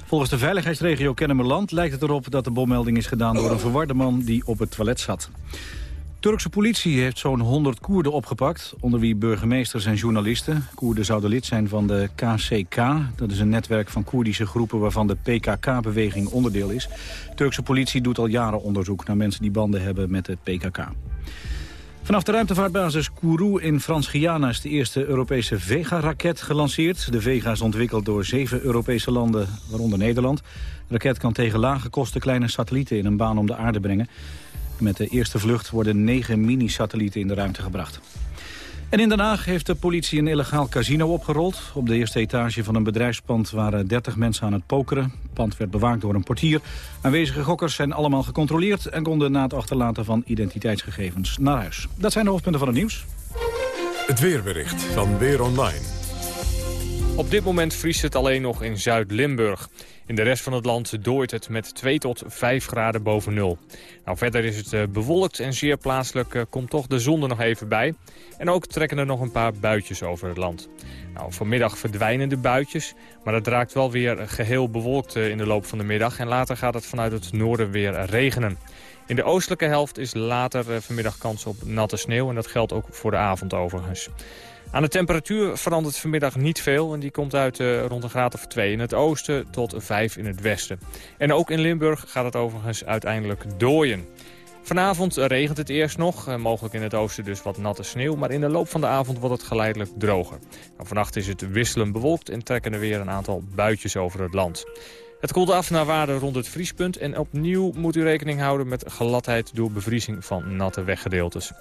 Volgens de veiligheidsregio Kennemerland lijkt het erop dat de bommelding is gedaan door een verwarde man die op het toilet zat. Turkse politie heeft zo'n 100 Koerden opgepakt, onder wie burgemeesters en journalisten. Koerden zouden lid zijn van de KCK. Dat is een netwerk van Koerdische groepen waarvan de PKK-beweging onderdeel is. Turkse politie doet al jaren onderzoek naar mensen die banden hebben met de PKK. Vanaf de ruimtevaartbasis Kourou in Frans-Guyana is de eerste Europese Vega-raket gelanceerd. De Vega is ontwikkeld door zeven Europese landen, waaronder Nederland. De raket kan tegen lage kosten kleine satellieten in een baan om de aarde brengen. Met de eerste vlucht worden negen mini-satellieten in de ruimte gebracht. En in Den Haag heeft de politie een illegaal casino opgerold. Op de eerste etage van een bedrijfspand waren 30 mensen aan het pokeren. Het pand werd bewaakt door een portier. Aanwezige gokkers zijn allemaal gecontroleerd... en konden na het achterlaten van identiteitsgegevens naar huis. Dat zijn de hoofdpunten van het nieuws. Het weerbericht van Weer Online. Op dit moment vriest het alleen nog in Zuid-Limburg. In de rest van het land dooit het met 2 tot 5 graden boven nul. Nou, verder is het uh, bewolkt en zeer plaatselijk uh, komt toch de zon er nog even bij. En ook trekken er nog een paar buitjes over het land. Nou, vanmiddag verdwijnen de buitjes, maar het raakt wel weer geheel bewolkt uh, in de loop van de middag. En later gaat het vanuit het noorden weer regenen. In de oostelijke helft is later vanmiddag kans op natte sneeuw en dat geldt ook voor de avond overigens. Aan de temperatuur verandert vanmiddag niet veel en die komt uit uh, rond een graad of 2 in het oosten tot 5 in het westen. En ook in Limburg gaat het overigens uiteindelijk dooien. Vanavond regent het eerst nog, uh, mogelijk in het oosten dus wat natte sneeuw, maar in de loop van de avond wordt het geleidelijk droger. Nou, vannacht is het wisselend bewolkt en trekken er weer een aantal buitjes over het land. Het koelt af naar waarde rond het vriespunt en opnieuw moet u rekening houden met gladheid door bevriezing van natte weggedeeltes.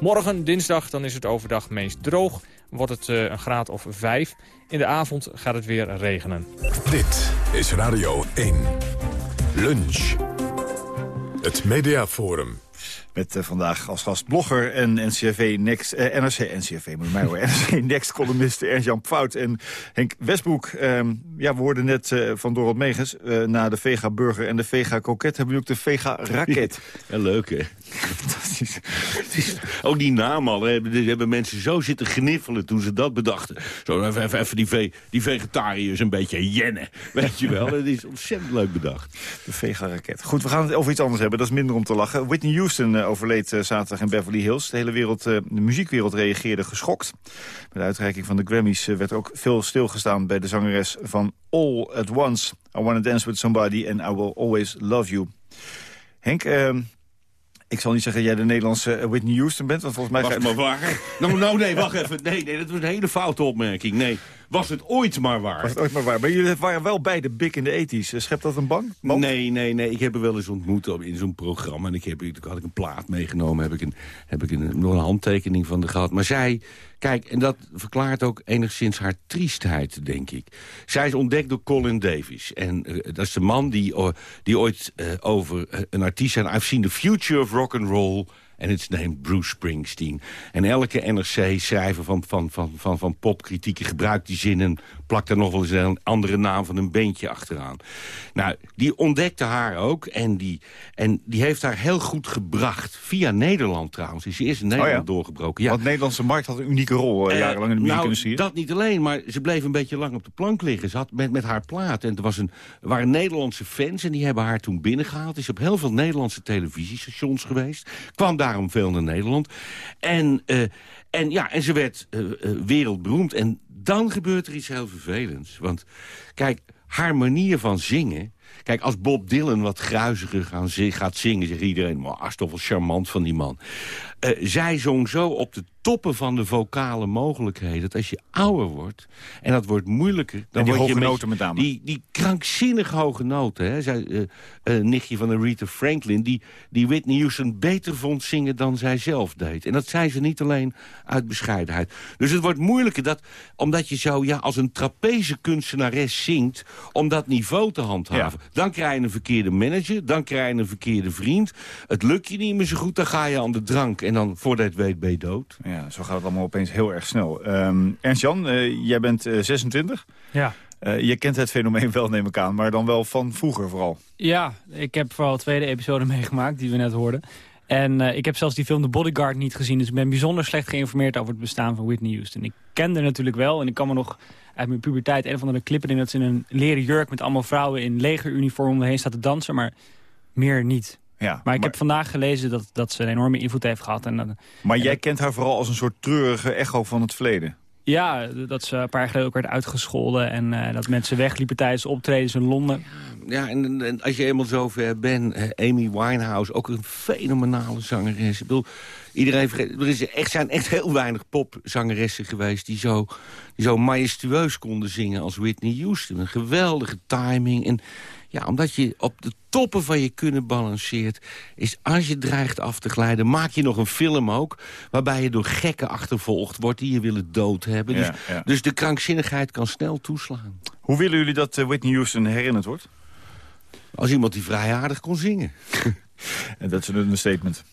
Morgen, dinsdag, dan is het overdag meest droog. Wordt het uh, een graad of 5. In de avond gaat het weer regenen. Dit is Radio 1. Lunch. Het Mediaforum. Met uh, vandaag als gast blogger en NCRV Next, uh, NRC, NCRV moet mij hoor, NRC Next columnist Ernst-Jan Fout en Henk Westbroek. Um, ja, we hoorden net uh, van Dorot Megens, na de Vega Burger en de Vega Coquette hebben we ook de Vega Raket. Ja, leuk hè. Fantastisch. ook die naam al, hè. hebben mensen zo zitten gniffelen toen ze dat bedachten. Zo even, even die, ve die vegetariërs een beetje jennen, weet je wel. Dat is ontzettend leuk bedacht. De Vega Raket. Goed, we gaan het over iets anders hebben, dat is minder om te lachen. Whitney Houston overleed uh, zaterdag in Beverly Hills. De hele wereld, uh, de muziekwereld reageerde geschokt. Bij de uitreiking van de Grammys werd ook veel stilgestaan bij de zangeres van All at Once. I Wanna Dance With Somebody and I Will Always Love You. Henk, ehm, ik zal niet zeggen dat jij de Nederlandse Whitney Houston bent, want volgens mij... Wacht maar waar. nou, nou, nee, wacht even. Nee, nee, dat was een hele foute opmerking. Nee, was het ooit maar waar. Was het ooit maar waar. Maar jullie waren wel bij de big in de ethisch. Schept dat een bang? Nee, nee, nee. Ik heb er wel eens ontmoet in zo'n programma. En ik heb, ik had ik een plaat meegenomen. Heb ik, een, heb ik een, nog een handtekening van de gehad. Maar zij... Kijk, en dat verklaart ook enigszins haar triestheid, denk ik. Zij is ontdekt door Colin Davis. En uh, dat is de man die, uh, die ooit uh, over een artiest zei... I've seen the future of rock and roll En het named Bruce Springsteen. En elke NRC-schrijver van, van, van, van, van popkritieken gebruikt die zin... plakt er nog wel eens een andere naam van een bandje achteraan. Nou, die ontdekte haar ook en die, en die heeft haar heel goed gebracht. Via Nederland trouwens. Is ze eerst in Nederland oh ja? doorgebroken. Ja. Want de Nederlandse markt had een unieke rol uh, jarenlang in de muziekindustrie. Nou, dat niet alleen, maar ze bleef een beetje lang op de plank liggen. Ze had met, met haar plaat. En er, was een, er waren Nederlandse fans en die hebben haar toen binnengehaald. Is op heel veel Nederlandse televisiestations geweest. Kwam daarom veel naar Nederland. En, uh, en, ja, en ze werd uh, wereldberoemd. En dan gebeurt er iets heel vervelends. Want kijk, haar manier van zingen... Kijk, als Bob Dylan wat gruiziger gaan, gaat zingen... zegt iedereen, maar toch wel charmant van die man. Uh, zij zong zo op de toppen van de vocale mogelijkheden... dat als je ouder wordt, en dat wordt moeilijker... dan word hoge je noten met name. Die, die krankzinnig hoge noten. Hè? Zij, uh, uh, nichtje van de Rita Franklin... Die, die Whitney Houston beter vond zingen dan zij zelf deed. En dat zei ze niet alleen uit bescheidenheid. Dus het wordt moeilijker, dat, omdat je zo ja, als een trapeze kunstenares zingt... om dat niveau te handhaven. Ja. Dan krijg je een verkeerde manager, dan krijg je een verkeerde vriend. Het lukt je niet meer zo goed, dan ga je aan de drank... en dan voordat je het weet ben je dood. Ja, zo gaat het allemaal opeens heel erg snel. Um, Ernst-Jan, uh, jij bent uh, 26. Ja. Uh, je kent het fenomeen wel, neem ik aan, maar dan wel van vroeger vooral. Ja, ik heb vooral de tweede episode meegemaakt, die we net hoorden. En uh, ik heb zelfs die film The Bodyguard niet gezien. Dus ik ben bijzonder slecht geïnformeerd over het bestaan van Whitney Houston. Ik kende natuurlijk wel en ik kan me nog uit mijn puberteit... een van de clippen in dat ze in een leren jurk met allemaal vrouwen in legeruniform om heen staat te dansen. Maar meer niet. Ja, maar, maar ik heb vandaag gelezen dat, dat ze een enorme invloed heeft gehad. En, en maar jij dat, kent haar vooral als een soort treurige echo van het verleden? Ja, dat ze een paar jaar geleden ook werd uitgescholden... en uh, dat mensen wegliepen tijdens optredens in Londen. Ja, en, en als je eenmaal zover bent... Uh, Amy Winehouse, ook een fenomenale zangeres. Ik bedoel, iedereen vergeet, er is echt, zijn echt heel weinig popzangeressen geweest... Die zo, die zo majestueus konden zingen als Whitney Houston. Een geweldige timing en... Ja, omdat je op de toppen van je kunnen balanceert... is als je dreigt af te glijden, maak je nog een film ook... waarbij je door gekken achtervolgd wordt die je willen dood hebben. Dus, Ja, ja. dus de krankzinnigheid kan snel toeslaan. Hoe willen jullie dat uh, Whitney Houston herinnerd wordt? Als iemand die vrij aardig kon zingen. En dat is een understatement.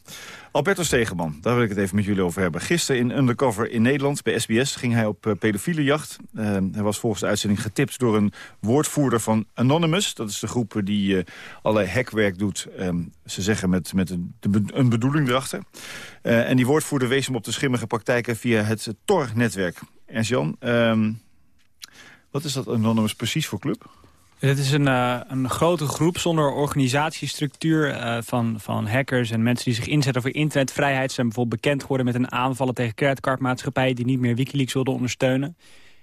Alberto Stegeman, daar wil ik het even met jullie over hebben. Gisteren in Undercover in Nederland, bij SBS, ging hij op uh, pedofiele jacht. Uh, hij was volgens de uitzending getipt door een woordvoerder van Anonymous. Dat is de groep die uh, allerlei hackwerk doet. Um, ze zeggen met, met een, een bedoeling erachter. Uh, en die woordvoerder wees hem op de schimmige praktijken via het Tor-netwerk. Ernst-Jan, um, wat is dat Anonymous precies voor club? Het is een, uh, een grote groep zonder organisatiestructuur uh, van, van hackers en mensen die zich inzetten voor internetvrijheid. Ze zijn bijvoorbeeld bekend geworden met een aanvallen tegen creditcardmaatschappijen die niet meer Wikileaks wilden ondersteunen.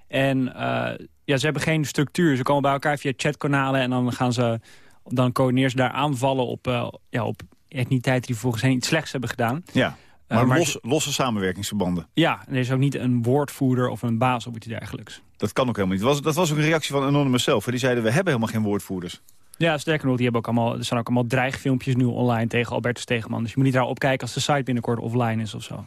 En uh, ja, ze hebben geen structuur. Ze komen bij elkaar via chatkanalen en dan gaan ze dan coördineren ze daar aanvallen op, ja, op etniteiten die volgens hen iets slechts hebben gedaan. Ja. Maar, maar los, losse samenwerkingsverbanden? Ja, er is ook niet een woordvoerder of een baas of iets dergelijks. Dat kan ook helemaal niet. Dat was, dat was ook een reactie van Anonymous zelf. Die zeiden, we hebben helemaal geen woordvoerders. Ja, sterker nog, die hebben ook allemaal, er staan ook allemaal dreigfilmpjes nu online tegen Albertus Stegeman. Dus je moet niet daar opkijken als de site binnenkort offline is of zo.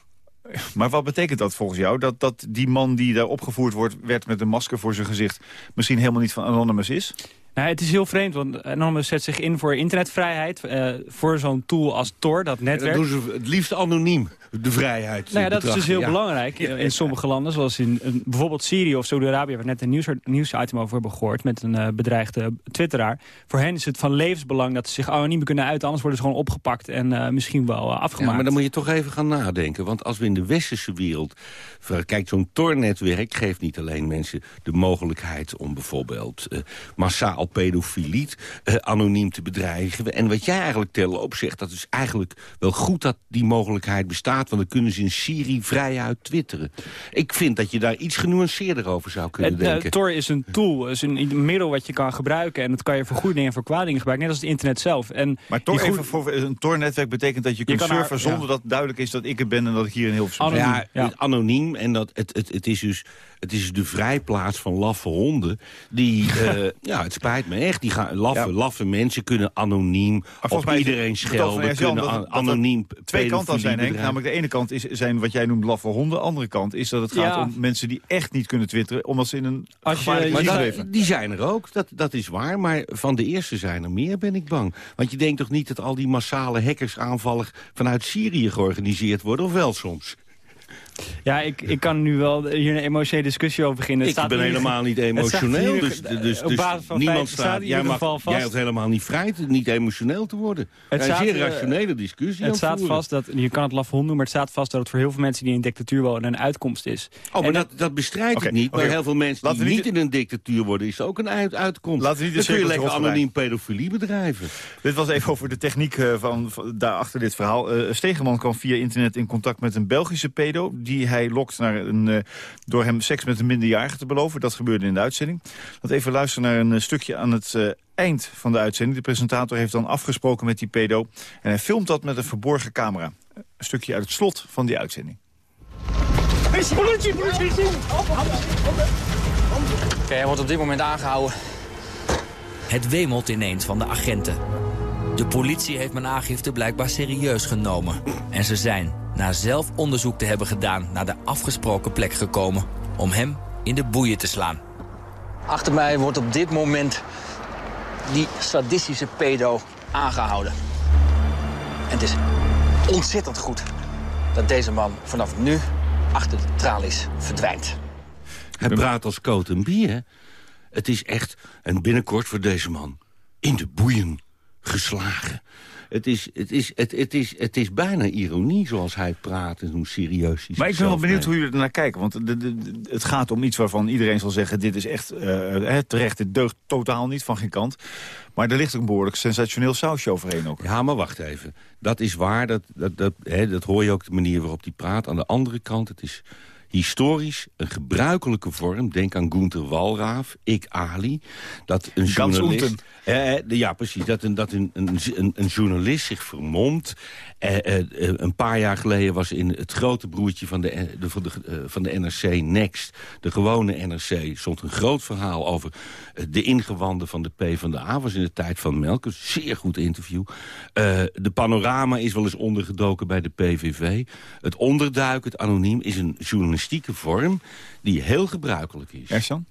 Maar wat betekent dat volgens jou? Dat, dat die man die daar opgevoerd wordt, werd met een masker voor zijn gezicht... misschien helemaal niet van Anonymous is? Nou, het is heel vreemd, want Anonymous zet zich in voor internetvrijheid. Uh, voor zo'n tool als Tor, dat netwerk. Dat doen ze het liefst anoniem, de vrijheid. Nou ja, dat is dus heel ja. belangrijk in, in sommige landen. Zoals in, in bijvoorbeeld Syrië of Saudi-Arabië... waar we net een nieuws, nieuwsitem over hebben gehoord... met een uh, bedreigde twitteraar. Voor hen is het van levensbelang dat ze zich anoniem kunnen uiten. Anders worden ze gewoon opgepakt en uh, misschien wel afgemaakt. Ja, maar dan moet je toch even gaan nadenken. Want als we in de westerse wereld... Kijk, zo'n Tor-netwerk geeft niet alleen mensen de mogelijkheid... om bijvoorbeeld massaal pedofilie uh, anoniem te bedreigen. En wat jij eigenlijk terloop zegt, dat is eigenlijk wel goed dat die mogelijkheid bestaat. Want dan kunnen ze in Syrië vrijuit twitteren. Ik vind dat je daar iets genuanceerder over zou kunnen het, denken. Uh, Tor is een tool, is een middel wat je kan gebruiken. En dat kan je voor goede dingen en voor kwade dingen gebruiken. Net als het internet zelf. En maar Tor, even voor, een Tor-netwerk betekent dat je, je kunt surfen haar, zonder ja. dat duidelijk is dat ik het ben en dat ik hier in Hilversum ben. Ja, ja, anoniem. En dat het, het, het is dus Het is de vrijplaats van laffe honden. Die, uh, ja, het spijt me echt. Die gaan, laffe, laffe mensen kunnen anoniem op mij iedereen schelden. Kunnen dat, anoniem twee kanten zijn, Henk. Namelijk de ene kant is, zijn wat jij noemt laffe honden. De andere kant is dat het gaat om mensen die echt niet kunnen twitteren... omdat ze in een Als je, leven. Die zijn er ook, dat, dat is waar. Maar van de eerste zijn er meer, ben ik bang. Want je denkt toch niet dat al die massale hackersaanvallen... vanuit Syrië georganiseerd worden, of wel soms? Ja, ik, ik kan nu wel hier een emotionele discussie over beginnen. ik ben helemaal niet emotioneel, dus, dus, dus niemand staat... Jij, mag, vast. jij hebt helemaal niet vrij niet emotioneel te worden. Het is een zeer rationele discussie Het staat vast dat, je kan het laf hond noemen, maar het staat vast dat het voor heel veel mensen die in een dictatuur wonen een uitkomst is. Oh, maar dat, dat bestrijd ik niet. Maar heel veel mensen die niet in een dictatuur worden, is ook een uit uitkomst. Laten we niet Dan kun je lekker anoniem pedofilie bedrijven. Dit was even over de techniek uh, van, van, daarachter dit verhaal. Uh, Stegeman kwam via internet in contact met een Belgische pedo die hij lokt naar een, uh, door hem seks met een minderjarige te beloven. Dat gebeurde in de uitzending. Laten even luisteren naar een uh, stukje aan het uh, eind van de uitzending. De presentator heeft dan afgesproken met die pedo. En hij filmt dat met een verborgen camera. Een stukje uit het slot van die uitzending. Politie, politie! Oké, hij wordt op dit moment aangehouden. Het wemelt ineens van de agenten. De politie heeft mijn aangifte blijkbaar serieus genomen. En ze zijn, na zelf onderzoek te hebben gedaan... naar de afgesproken plek gekomen om hem in de boeien te slaan. Achter mij wordt op dit moment die sadistische pedo aangehouden. En het is ontzettend goed dat deze man vanaf nu achter de tralies verdwijnt. Hij praat als coat en bier. Het is echt, en binnenkort voor deze man, in de boeien geslagen. Het is, het, is, het, het, is, het is bijna ironie zoals hij praat en hoe serieus hij Maar ik ben wel benieuwd hoe jullie er naar kijken. Want de, de, het gaat om iets waarvan iedereen zal zeggen... dit is echt uh, terecht, dit deugt totaal niet van geen kant. Maar er ligt ook een behoorlijk sensationeel sausje overheen ook. Ja, maar wacht even. Dat is waar, dat, dat, dat, hè, dat hoor je ook de manier waarop hij praat. Aan de andere kant, het is historisch een gebruikelijke vorm. Denk aan Gunther Walraaf, ik Ali. Dat een journalist... Eh, ja, precies. Dat, een, dat een, een, een, journalist zich vermomt. Eh, eh, een paar jaar geleden was in het grote broertje van de, de, van, de, van de NRC Next... de gewone NRC, stond een groot verhaal over de ingewanden van de PvdA. was in de tijd van Melk, een zeer goed interview. de panorama is wel eens ondergedoken bij de PVV. Het onderduiken, het anoniem, is een journalistieke vorm... die heel gebruikelijk is. Ersan?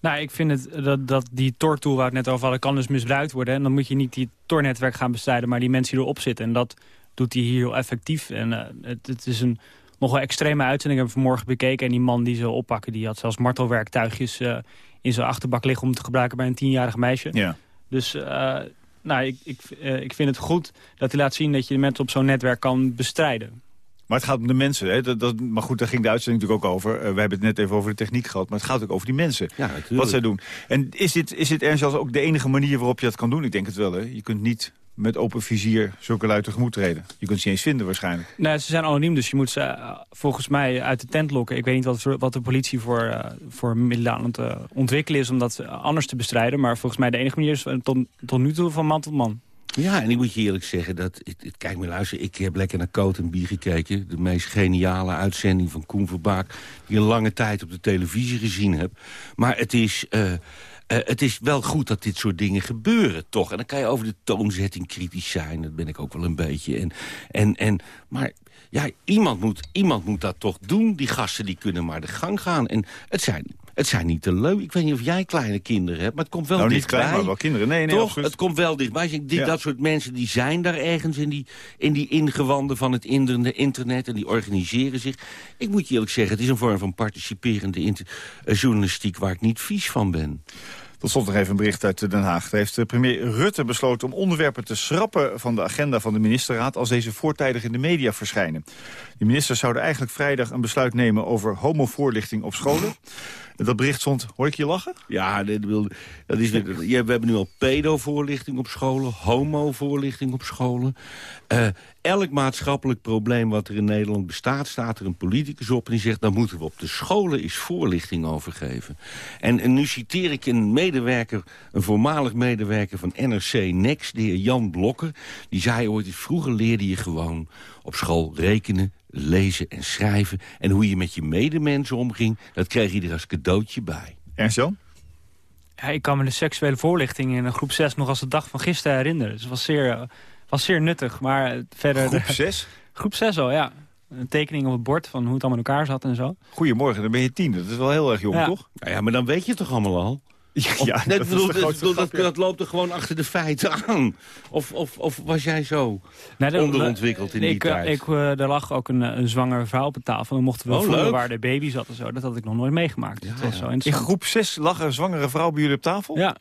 Nou, ik vind het, dat, dat die Tor-tool waar we het net over hadden... kan dus misbruikt worden. En dan moet je niet die Tor-netwerk gaan bestrijden... maar die mensen die erop zitten. En dat doet hij hier heel effectief. En uh, het, het, is een nog wel extreme uitzending. hebben we vanmorgen bekeken. En die man die ze oppakken... die had zelfs martelwerktuigjes uh, in zijn achterbak liggen... om te gebruiken bij een tienjarig meisje. Ja. Dus... Uh, nou, ik, ik, ik vind het goed dat hij laat zien dat je de mensen op zo'n netwerk kan bestrijden. Maar het gaat om de mensen. Hè? Dat, dat, maar goed, daar ging de uitzending natuurlijk ook over. Uh, we hebben het net even over de techniek gehad. Maar het gaat ook over die mensen. Ja, wat zij doen. En is dit, is dit ergens ook de enige manier waarop je dat kan doen? Ik denk het wel. Hè? Je kunt niet met open vizier zulke lui tegemoet treden. Je kunt ze niet eens vinden waarschijnlijk. Nee, ze zijn anoniem, dus je moet ze uh, volgens mij uit de tent lokken. Ik weet niet wat, wat de politie voor, uh, voor middelen aan het ontwikkelen is... om dat anders te bestrijden. Maar volgens mij de enige manier is tot, tot nu toe van man tot man. Ja, en ik moet je eerlijk zeggen, dat, kijk me luister, ik heb lekker naar Coat en Bier gekeken. De meest geniale uitzending van Koen Verbaak... die een lange tijd op de televisie gezien heb. Maar het is... Uh, uh, het is wel goed dat dit soort dingen gebeuren, toch? En dan kan je over de toonzetting kritisch zijn. Dat ben ik ook wel een beetje. En, en, en, maar ja, iemand moet, iemand moet dat toch doen. Die gasten die kunnen maar de gang gaan. En het zijn het zijn niet te leuk. Ik weet niet of jij kleine kinderen hebt, maar het komt wel nou, dichtbij. niet klein, maar wel kinderen. Nee, nee, Toch? Het komt wel dichtbij. Ja. Dat soort mensen die zijn daar ergens in die, in die ingewanden van het internet... en die organiseren zich. Ik moet je eerlijk zeggen, het is een vorm van participerende eh, journalistiek... waar ik niet vies van ben. Tot slot nog even een bericht uit Den Haag. Daar heeft eh, premier Rutte besloten om onderwerpen te schrappen van de agenda van de ministerraad als deze voortijdig in de media verschijnen. De ministers zouden eigenlijk vrijdag een besluit nemen over homovoorlichting op scholen. Dat bericht stond, hoor ik je lachen? Ja, dat, is, we hebben nu al pedo-voorlichting op scholen, homo-voorlichting op scholen. Uh, elk maatschappelijk probleem wat er in Nederland bestaat... staat er een politicus op en die zegt... dan moeten we op de scholen eens voorlichting over geven. En, en nu citeer ik een medewerker, een voormalig medewerker van NRC Next... de heer Jan Blokker, die zei ooit... vroeger leerde je gewoon op school rekenen, lezen en schrijven. En hoe je met je medemensen omging, dat kreeg je er als cadeautje bij. En zo? Ja, ik kan me de seksuele voorlichting in groep 6 nog als de dag van gisteren herinneren. Dus het was zeer, was zeer nuttig. Maar verder... Groep 6? groep 6 al, ja. Een tekening op het bord van hoe het allemaal in elkaar zat en zo. Goedemorgen, dan ben je tien. Dat is wel heel erg jong, Ja. toch? Nou ja, maar dan weet je het toch allemaal al? Ja, Of- ja, net, dat bedoel, de dat, ja. loopt er gewoon achter de feiten aan. Of, of, of was jij zo Nee, er- onderontwikkeld in die ik, eh, tijd? Ik, eh, er lag ook een, eh, een zwangere vrouw op de tafel. Dan mochten we Oh, voelen leuk. waar de baby zat en zo. Dat had ik nog nooit meegemaakt. dat was zo In groep 6 lag een zwangere vrouw bij jullie op tafel? Ja.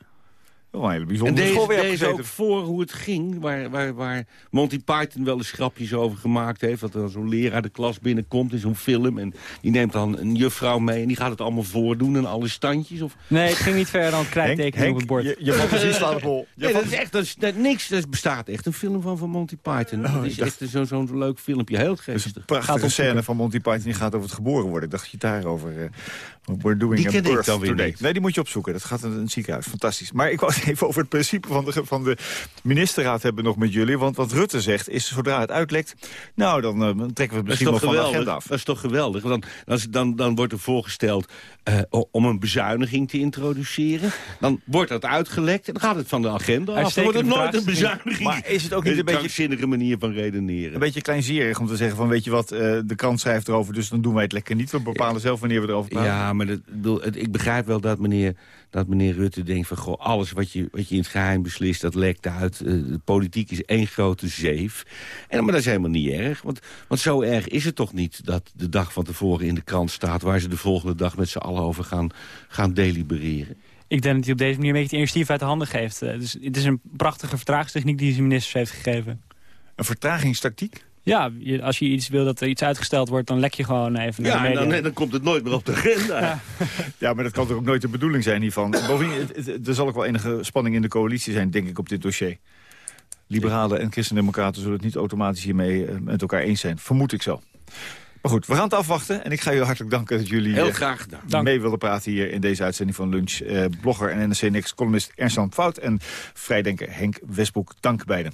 Oh, een hele En bijzondere deze, school hebt deze ook voor hoe het ging, waar, waar, waar Monty Python wel eens grapjes over gemaakt heeft. Dat er dan zo'n leraar de klas binnenkomt in zo'n film. En die neemt dan een juffrouw mee en die gaat het allemaal voordoen en alle standjes. Of... Nee, het ging niet verder dan krijttekening op het bord. je, je fantasie slaat op hol. Nee, dat is echt dat is, dat, niks. Dat bestaat echt een film van, van Monty Python. dat is dacht- echt zo'n zo'n leuk filmpje, heel geestig. een prachtige scène van Monty Python. Die gaat over het geboren worden. Ik dacht je het daarover... eh we're doing Die a ken ik birth today. Nee, die moet je opzoeken. Dat gaat in een ziekenhuis. Fantastisch. Maar ik wou even over het principe van de, van de ministerraad hebben nog met jullie. Want wat Rutte zegt is, zodra het uitlekt... nou, dan, eh, trekken we het misschien wel van de agenda af. Dat is toch geweldig? Want dan, dan, dan, dan wordt er voorgesteld eh, om een bezuiniging te introduceren. Dan wordt dat uitgelekt en dan gaat het van de agenda af. Dan wordt het nooit een bezuiniging. Maar is het ook niet een beetje- krankzinnige manier van redeneren? Een beetje kleinzierig om te zeggen van, weet je wat, eh, de krant schrijft erover... dus dan doen wij het lekker niet. We bepalen zelf wanneer we erover praten. Ja, maar dat, ik bedoel, het- ik begrijp wel dat meneer, dat meneer Rutte denkt van... Goh, alles wat je, wat je in het geheim beslist, dat lekt uit. Eh, de politiek is één grote zeef. En, maar dat is helemaal niet erg. Want, want zo erg is het toch niet dat de dag van tevoren in de krant staat... waar ze de volgende dag met z'n allen over gaan, gaan delibereren. Ik denk dat hij op deze manier een beetje het initiatief uit de handen geeft. Eh, Dus het is een prachtige vertragingstechniek die zijn ministers heeft gegeven. Een vertragingstactiek? Ja, je- als je iets wil dat er iets uitgesteld wordt, dan lek je gewoon even naar Ja, de en media. dan, dan komt het nooit meer op de agenda. Ja, maar dat kan toch ook nooit de bedoeling zijn hiervan. Bovendien, het- het- er zal ook wel enige spanning in de coalitie zijn, denk ik, op dit dossier. Liberalen en christendemocraten zullen het niet automatisch hiermee eh, met elkaar eens zijn. Vermoed ik zo. Maar goed, we gaan het afwachten. En ik ga jullie hartelijk danken dat jullie Heel eh, graag gedaan. mee willen praten hier in deze uitzending van Lunch. Eh, blogger en NRC Next columnist Ernst-Jan Fout en vrijdenker Henk Westbroek. Dank beiden.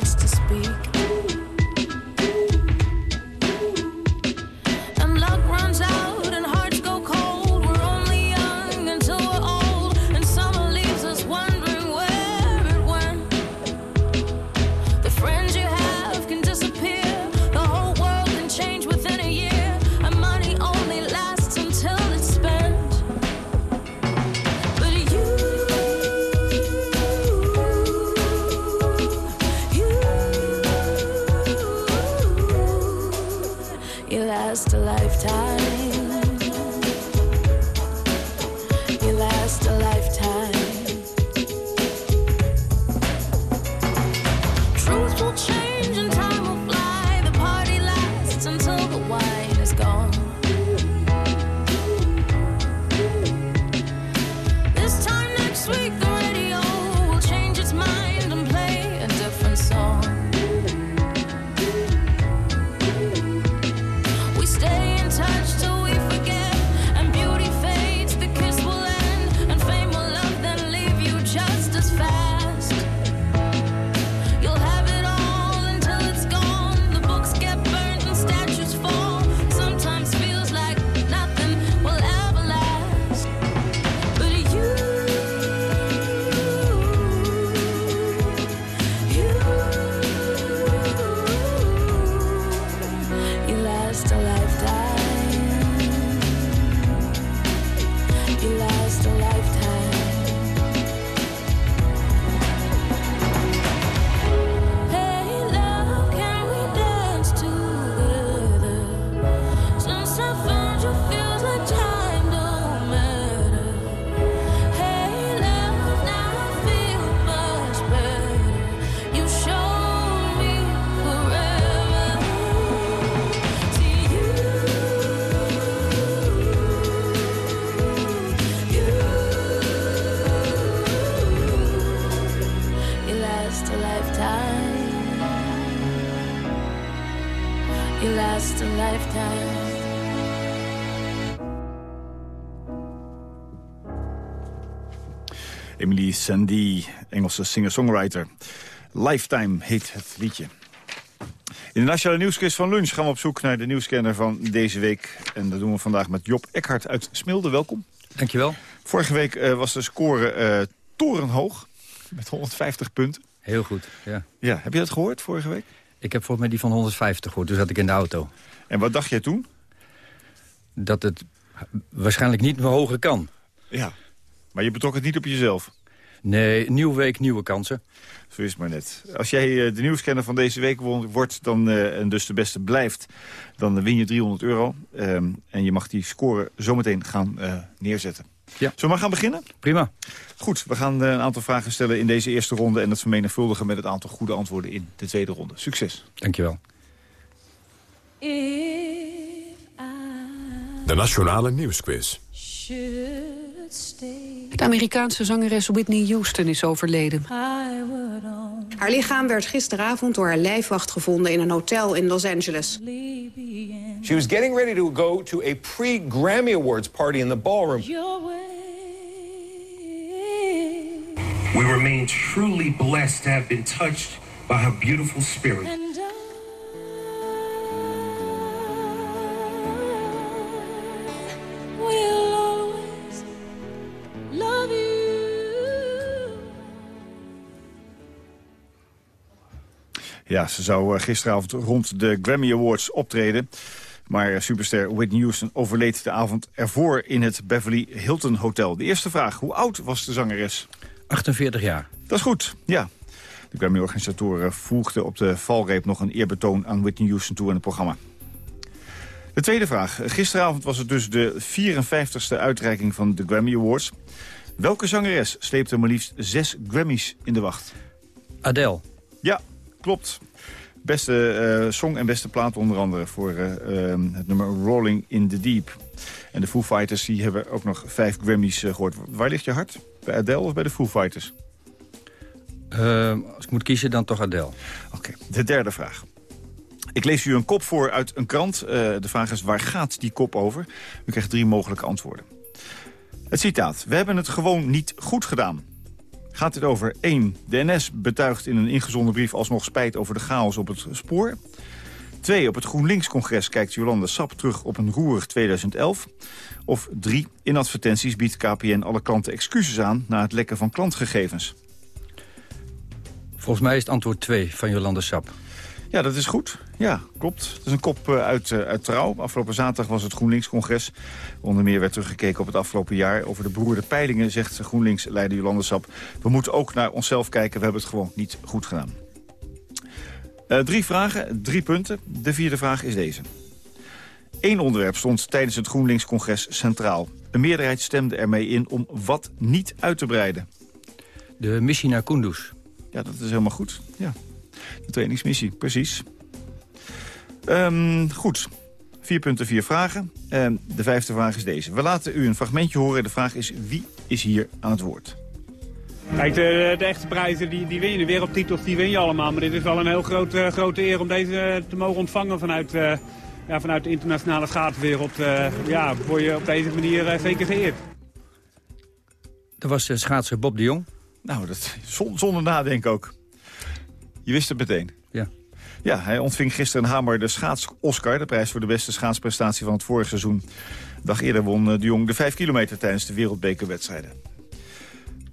time. Emily Sandy, Engelse singer-songwriter. Lifetime heet het liedje. In de Nationale Nieuwsquiz van Lunch gaan we op zoek naar de nieuwscanner van deze week. En dat doen we vandaag met Job Eckhart uit Smilde. Welkom. Dankjewel. Vorige week eh, was de score eh, torenhoog, met 150 punten. Heel goed, ja. Ja, heb je dat gehoord vorige week? Ik heb volgens mij die van 150 gehoord, toen zat ik in de auto. En wat dacht jij toen? Dat het waarschijnlijk niet meer hoger kan. Ja, maar je betrok het niet op jezelf. Nee, nieuwe week, nieuwe kansen. Zo is het maar net. Als jij eh, de nieuwscanner van deze week wo- wordt dan, eh, en dus de beste blijft... dan win je 300 euro. Ehm, en je mag die score zometeen gaan eh, neerzetten. Ja. Zullen we maar gaan beginnen? Prima. Goed, we gaan eh, een aantal vragen stellen in deze eerste ronde... en dat vermenigvuldigen met het aantal goede antwoorden in de tweede ronde. Succes. Dankjewel. De Nationale Nieuwsquiz. De Amerikaanse zangeres Whitney Houston is overleden. Haar lichaam werd gisteravond door haar lijfwacht gevonden in een hotel in Los Angeles. She was getting ready to go to a pre-Grammy Awards party in the ballroom. We remain truly blessed to have been touched by her beautiful spirit. Ja, ze zou eh, gisteravond rond de Grammy Awards optreden. Maar eh, superster Whitney Houston overleed de avond ervoor in het Beverly Hilton Hotel. De eerste vraag, hoe oud was de zangeres? 48 jaar. Dat is goed, ja. De Grammy-organisatoren voegden op de valreep nog een eerbetoon aan Whitney Houston toe in het programma. De tweede vraag. Gisteravond was het dus de 54ste uitreiking van de Grammy Awards. Welke zangeres sleepte maar liefst zes Grammys in de wacht? Adele. Ja, klopt. Beste eh, song en beste plaat onder andere voor eh, ehm, het nummer Rolling in the Deep. En de Foo Fighters die hebben ook nog vijf Grammys eh, gehoord. Waar ligt je hart? Bij Adele of bij de Foo Fighters? Eh, als ik moet kiezen, dan toch Adele. Oké, de derde vraag. Ik lees u een kop voor uit een krant. De vraag is, waar gaat die kop over? U krijgt drie mogelijke antwoorden. Het citaat. We hebben het gewoon niet goed gedaan. Gaat het over 1. De NS betuigt in een ingezonden brief alsnog spijt over de chaos op het spoor. 2. Op het GroenLinks-congres kijkt Jolande Sap terug op een roerig 2011. Of 3. In advertenties biedt KPN alle klanten excuses aan... na het lekken van klantgegevens. Volgens mij is het antwoord 2 van Jolande Sap. Ja, dat is goed. Ja, klopt. Het is een kop eh, uit, eh, uit Trouw. Afgelopen zaterdag was het GroenLinks-congres. Onder meer werd teruggekeken op het afgelopen jaar. Over de beroerde peilingen zegt GroenLinks-leider Jolande Sap... we moeten ook naar onszelf kijken. We hebben het gewoon niet goed gedaan. Eh, drie vragen, drie punten. De vierde vraag is deze. Eén onderwerp stond tijdens het GroenLinks-congres centraal. Een meerderheid stemde ermee in om wat niet uit te breiden. De missie naar Kunduz. Ja, dat is helemaal goed. Ja. De trainingsmissie, precies. Ehm, goed. Vier punten, vier vragen. Ehm, de vijfde vraag is deze. We laten u een fragmentje horen. De vraag is, wie is hier aan het woord? Kijk, de, de echte prijzen die, die win je. De wereldtitels die win je allemaal. Maar dit is wel een heel groot, eh, grote eer om deze eh, te mogen ontvangen vanuit, eh, ja, vanuit de internationale schaatswereld. Eh, ja, word je op deze manier eh, zeker geëerd. Dat was uh, schaatser Bob de Jong. Nou, dat, zon- zonder nadenken ook. Je wist het meteen. Ja. Ja, hij ontving gisteren in Hamer de schaats-Oscar... de prijs voor de beste schaatsprestatie van het vorige seizoen. Een dag eerder won eh, de Jong de 5 kilometer tijdens de wereldbekerwedstrijden.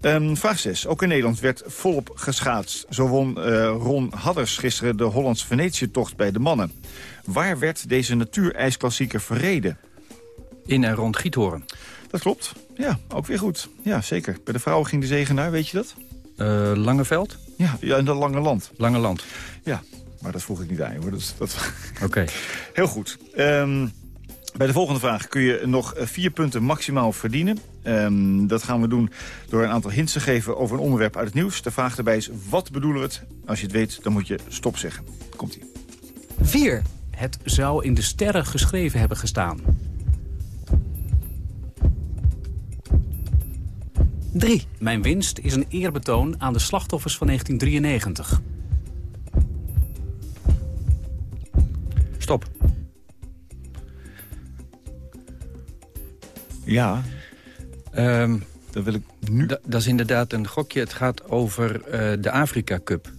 Ehm, vraag 6. Ook in Nederland werd volop geschaatst. Zo won eh, Ron Hadders gisteren de Hollandse Venetië-tocht bij de mannen. Waar werd deze natuurijsklassieker verreden? In en rond Giethoorn. Dat klopt. Ja, ook weer goed. Ja, zeker. Bij de vrouwen ging de zegen naar, weet je dat? Uh, Langeveld? Ja, ja, in dat Lange Land. Lange Land. Ja, maar dat vroeg ik niet aan je, hoor. Dat, dat... Oké. Heel goed. Um, bij de volgende vraag kun je nog vier punten maximaal verdienen. Um, dat gaan we doen door een aantal hints te geven over een onderwerp uit het nieuws. De vraag daarbij is, wat bedoelen we het? Als je het weet, dan moet je stop zeggen. Komt-ie. 4. Het zou in de sterren geschreven hebben gestaan. Drie. Mijn winst is een eerbetoon aan de slachtoffers van 1993. Stop. Ja. Ehm, dat wil ik nu... Dat is inderdaad een gokje. Het gaat over eh, de Afrika Cup.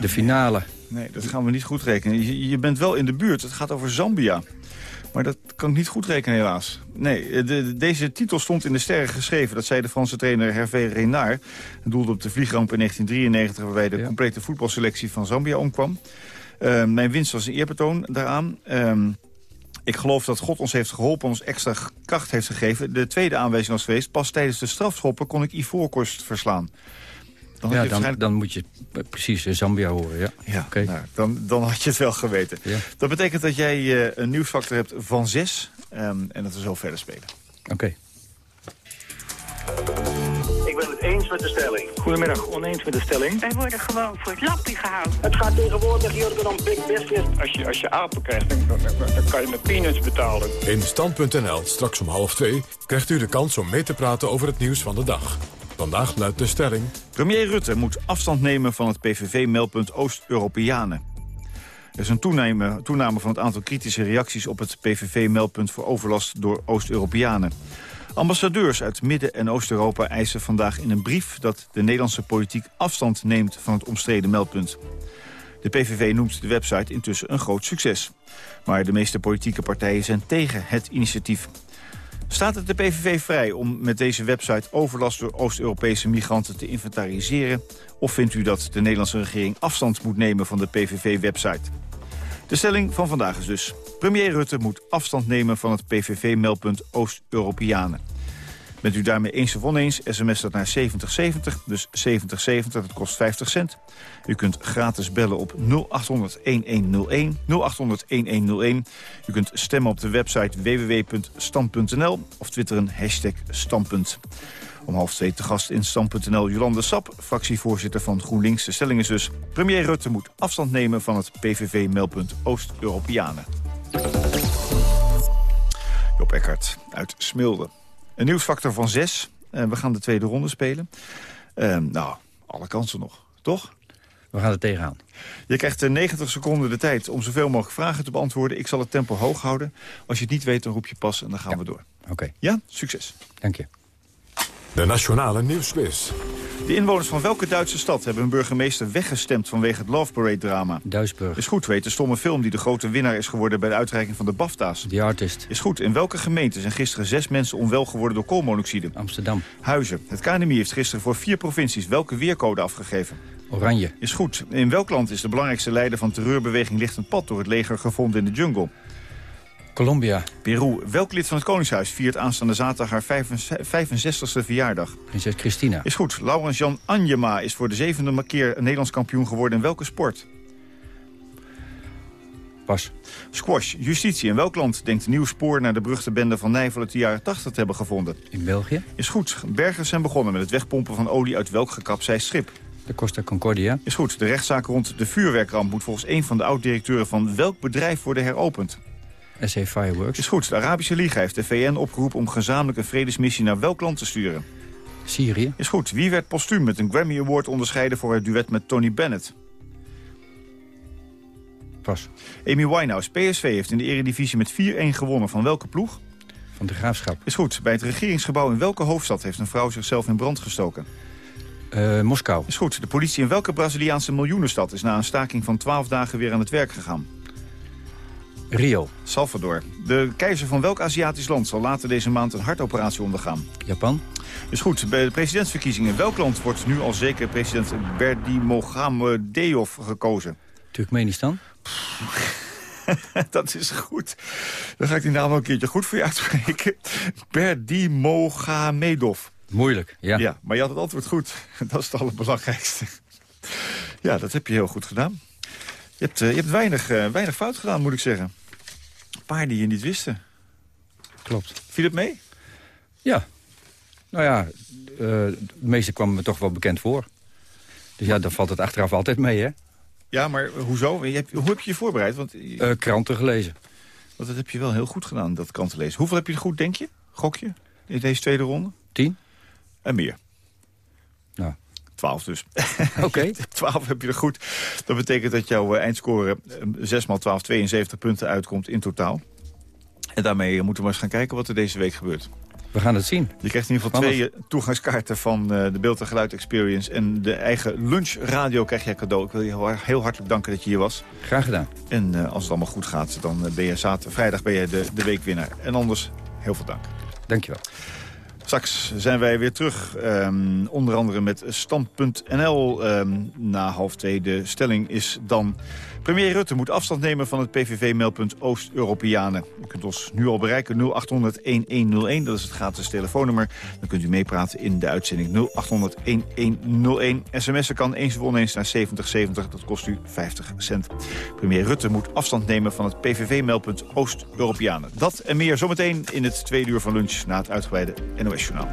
De finale. Nee. dat gaan we niet goed rekenen. Je bent wel in de buurt. Het gaat over Zambia. Maar dat kan ik niet goed rekenen, helaas. Nee, de, de- deze titel stond in de sterren geschreven. Dat zei de Franse trainer Hervé Renard. Het doelde op de vliegramp in 1993... waarbij de complete voetbalselectie van Zambia omkwam. Eh, mijn winst was een eerbetoon daaraan. Ehm, ik geloof dat God ons heeft geholpen, ons extra kracht heeft gegeven. De tweede aanwijzing was geweest... pas tijdens de strafschoppen kon ik Ivoorkost verslaan. Dan ja, dan, dan moet je precies eh, Zambia horen, ja. Ja, Oké. nou, dan, dan had je het wel geweten. Dat betekent dat jij eh, een nieuwsfactor hebt van zes. ehm, en dat we zo verder spelen. Oké. Ik ben het eens met de stelling. Goedemiddag, oneens met de stelling. Wij worden gewoon voor het lappie gehouden. Het gaat tegenwoordig hier om big business. Als je, als je apen krijgt, dan, dan, dan kan je met peanuts betalen. In Stand.nl, straks om half twee, krijgt u de kans om mee te praten over het nieuws van de dag. Vandaag luidt de stelling... Premier Rutte moet afstand nemen van het PVV-meldpunt Oost-Europeanen. Er is een toename, toename van het aantal kritische reacties op het PVV-meldpunt voor overlast door Oost-Europeanen. Ambassadeurs uit Midden- en Oost-Europa eisen vandaag in een brief dat de Nederlandse politiek afstand neemt van het omstreden meldpunt. De PVV noemt de website intussen een groot succes. Maar de meeste politieke partijen zijn tegen het initiatief. Staat het de PVV vrij om met deze website overlast door Oost-Europese migranten te inventariseren? Of vindt u dat de Nederlandse regering afstand moet nemen van de PVV-website? De stelling van vandaag is dus... Premier Rutte moet afstand nemen van het PVV-meldpunt Oost-Europeanen. Bent u daarmee eens of oneens, sms dat naar 7070, dus 7070, dat kost 50 cent. U kunt gratis bellen op 0800-1101, 0800-1101. U kunt stemmen op de website www.stand.nl of twitteren hashtag standpunt. Om half twee te gast in stand.nl Jolande Sap, fractievoorzitter van GroenLinks. De stelling is dus, premier Rutte moet afstand nemen van het PVV-meldpunt Oost-Europeanen. Job Eckert uit Smilde. Een nieuwsfactor van zes. Eh, we gaan de tweede ronde spelen. Eh, nou, alle kansen nog, toch? We gaan er tegenaan. Je krijgt eh, 90 seconden de tijd om zoveel mogelijk vragen te beantwoorden. Ik zal het tempo hoog houden. Als je het niet weet, dan roep je pas en dan gaan we door. Oké. Ja, succes. Dank je. De Nationale Nieuwsquiz. De inwoners van welke Duitse stad hebben hun burgemeester weggestemd vanwege het Love Parade-drama? Duisburg. Is goed, weet de stomme film die de grote winnaar is geworden bij de uitreiking van de BAFTA's. The Artist. Is goed, in welke gemeente zijn gisteren zes mensen onwel geworden door koolmonoxide? Amsterdam. Huizen. Het KNMI heeft gisteren voor vier provincies welke weercode afgegeven? Oranje. Is goed. In welk land is de belangrijkste leider van terreurbeweging Lichtend Pad door het leger gevonden in de jungle? Colombia. Peru. Welk lid van het Koningshuis viert aanstaande zaterdag haar 65ste verjaardag? Prinses Christina. Is goed. Laurens Jan Anjema is voor de zevende keer Nederlands kampioen geworden in welke sport? Pas. Squash. Justitie. In welk land denkt Nieuw Spoor naar de beruchte bende van Nijvel uit de jaren 80 te hebben gevonden? In België. Is goed. Bergers zijn begonnen met het wegpompen van olie uit welk gekapseist schip? De Costa Concordia. Is goed. De rechtszaak rond de vuurwerkramp moet volgens een van de oud-directeuren van welk bedrijf worden heropend? SC Fireworks. Is goed. De Arabische Liga heeft de VN opgeroepen om gezamenlijk een vredesmissie naar welk land te sturen? Syrië. Is goed. Wie werd postuum met een Grammy Award onderscheiden voor het duet met Tony Bennett? Pas. Amy Winehouse, PSV, heeft in de eredivisie met 4-1 gewonnen. Van welke ploeg? Van de Graafschap. Is goed. Bij het regeringsgebouw in welke hoofdstad heeft een vrouw zichzelf in brand gestoken? Eh, Moskou. Is goed. De politie in welke Braziliaanse miljoenenstad is na een staking van 12 dagen weer aan het werk gegaan? Rio. Salvador. De keizer van welk Aziatisch land zal later deze maand een hartoperatie ondergaan? Japan. Is goed. Bij de presidentsverkiezingen in welk land wordt nu al zeker president Berdimuhamedev gekozen? Turkmenistan. Dat is goed. Dan ga ik die naam ook een keertje goed voor je uitspreken. Berdimuhamedov. Moeilijk, ja. Ja, maar je had het antwoord goed. Dat is het allerbelangrijkste. Ja, dat heb je heel goed gedaan. Je hebt, eh, je hebt weinig, eh, weinig fout gedaan, moet ik zeggen. Paar die je niet wisten. Klopt. Viel het mee? Ja. Nou ja, eh, de meeste kwam me toch wel bekend voor. Dus ja, dan valt het achteraf altijd mee, hè? Ja, maar hoezo? Je hebt, hoe heb je je voorbereid? Want, Eh, kranten gelezen. want dat heb je wel heel goed gedaan, dat kranten lezen. Hoeveel heb je er goed, denk je? Gok je? In deze tweede ronde? Tien. En meer. Nou. 12 dus. Oké. 12 heb je er goed. Dat betekent dat jouw eh, eindscore eh, 6 x 12, 72 punten uitkomt in totaal. En daarmee moeten we maar eens gaan kijken wat er deze week gebeurt. We gaan het zien. Je krijgt in ieder geval twee eh, toegangskaarten van uh, de Beeld en Geluid Experience. En de eigen lunchradio krijg je cadeau. Ik wil je heel hartelijk danken dat je hier was. Graag gedaan. En uh, als het allemaal goed gaat, dan ben je zaterdag, vrijdag ben je de, de weekwinnaar. En anders, heel veel dank. Dankjewel. Straks zijn wij weer terug, um, onder andere met Stand.nl um, na half twee. De stelling is dan... Premier Rutte moet afstand nemen van het PVV-meldpunt Oost-Europeanen. U kunt ons nu al bereiken 0800-1101, dat is het gratis telefoonnummer. Dan kunt u meepraten in de uitzending 0800-1101. SMS'en kan eens of oneens naar 7070, dat kost u 50 cent. Premier Rutte moet afstand nemen van het PVV-meldpunt Oost-Europeanen. Dat en meer zometeen in het tweede uur van lunch na het uitgebreide NOS-journaal.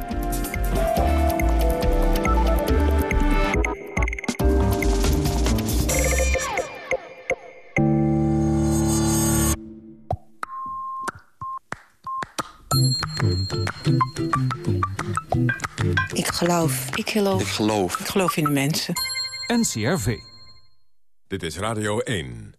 Ik geloof. Ik geloof. Ik geloof. Ik geloof in de mensen. NCRV. Dit is Radio 1.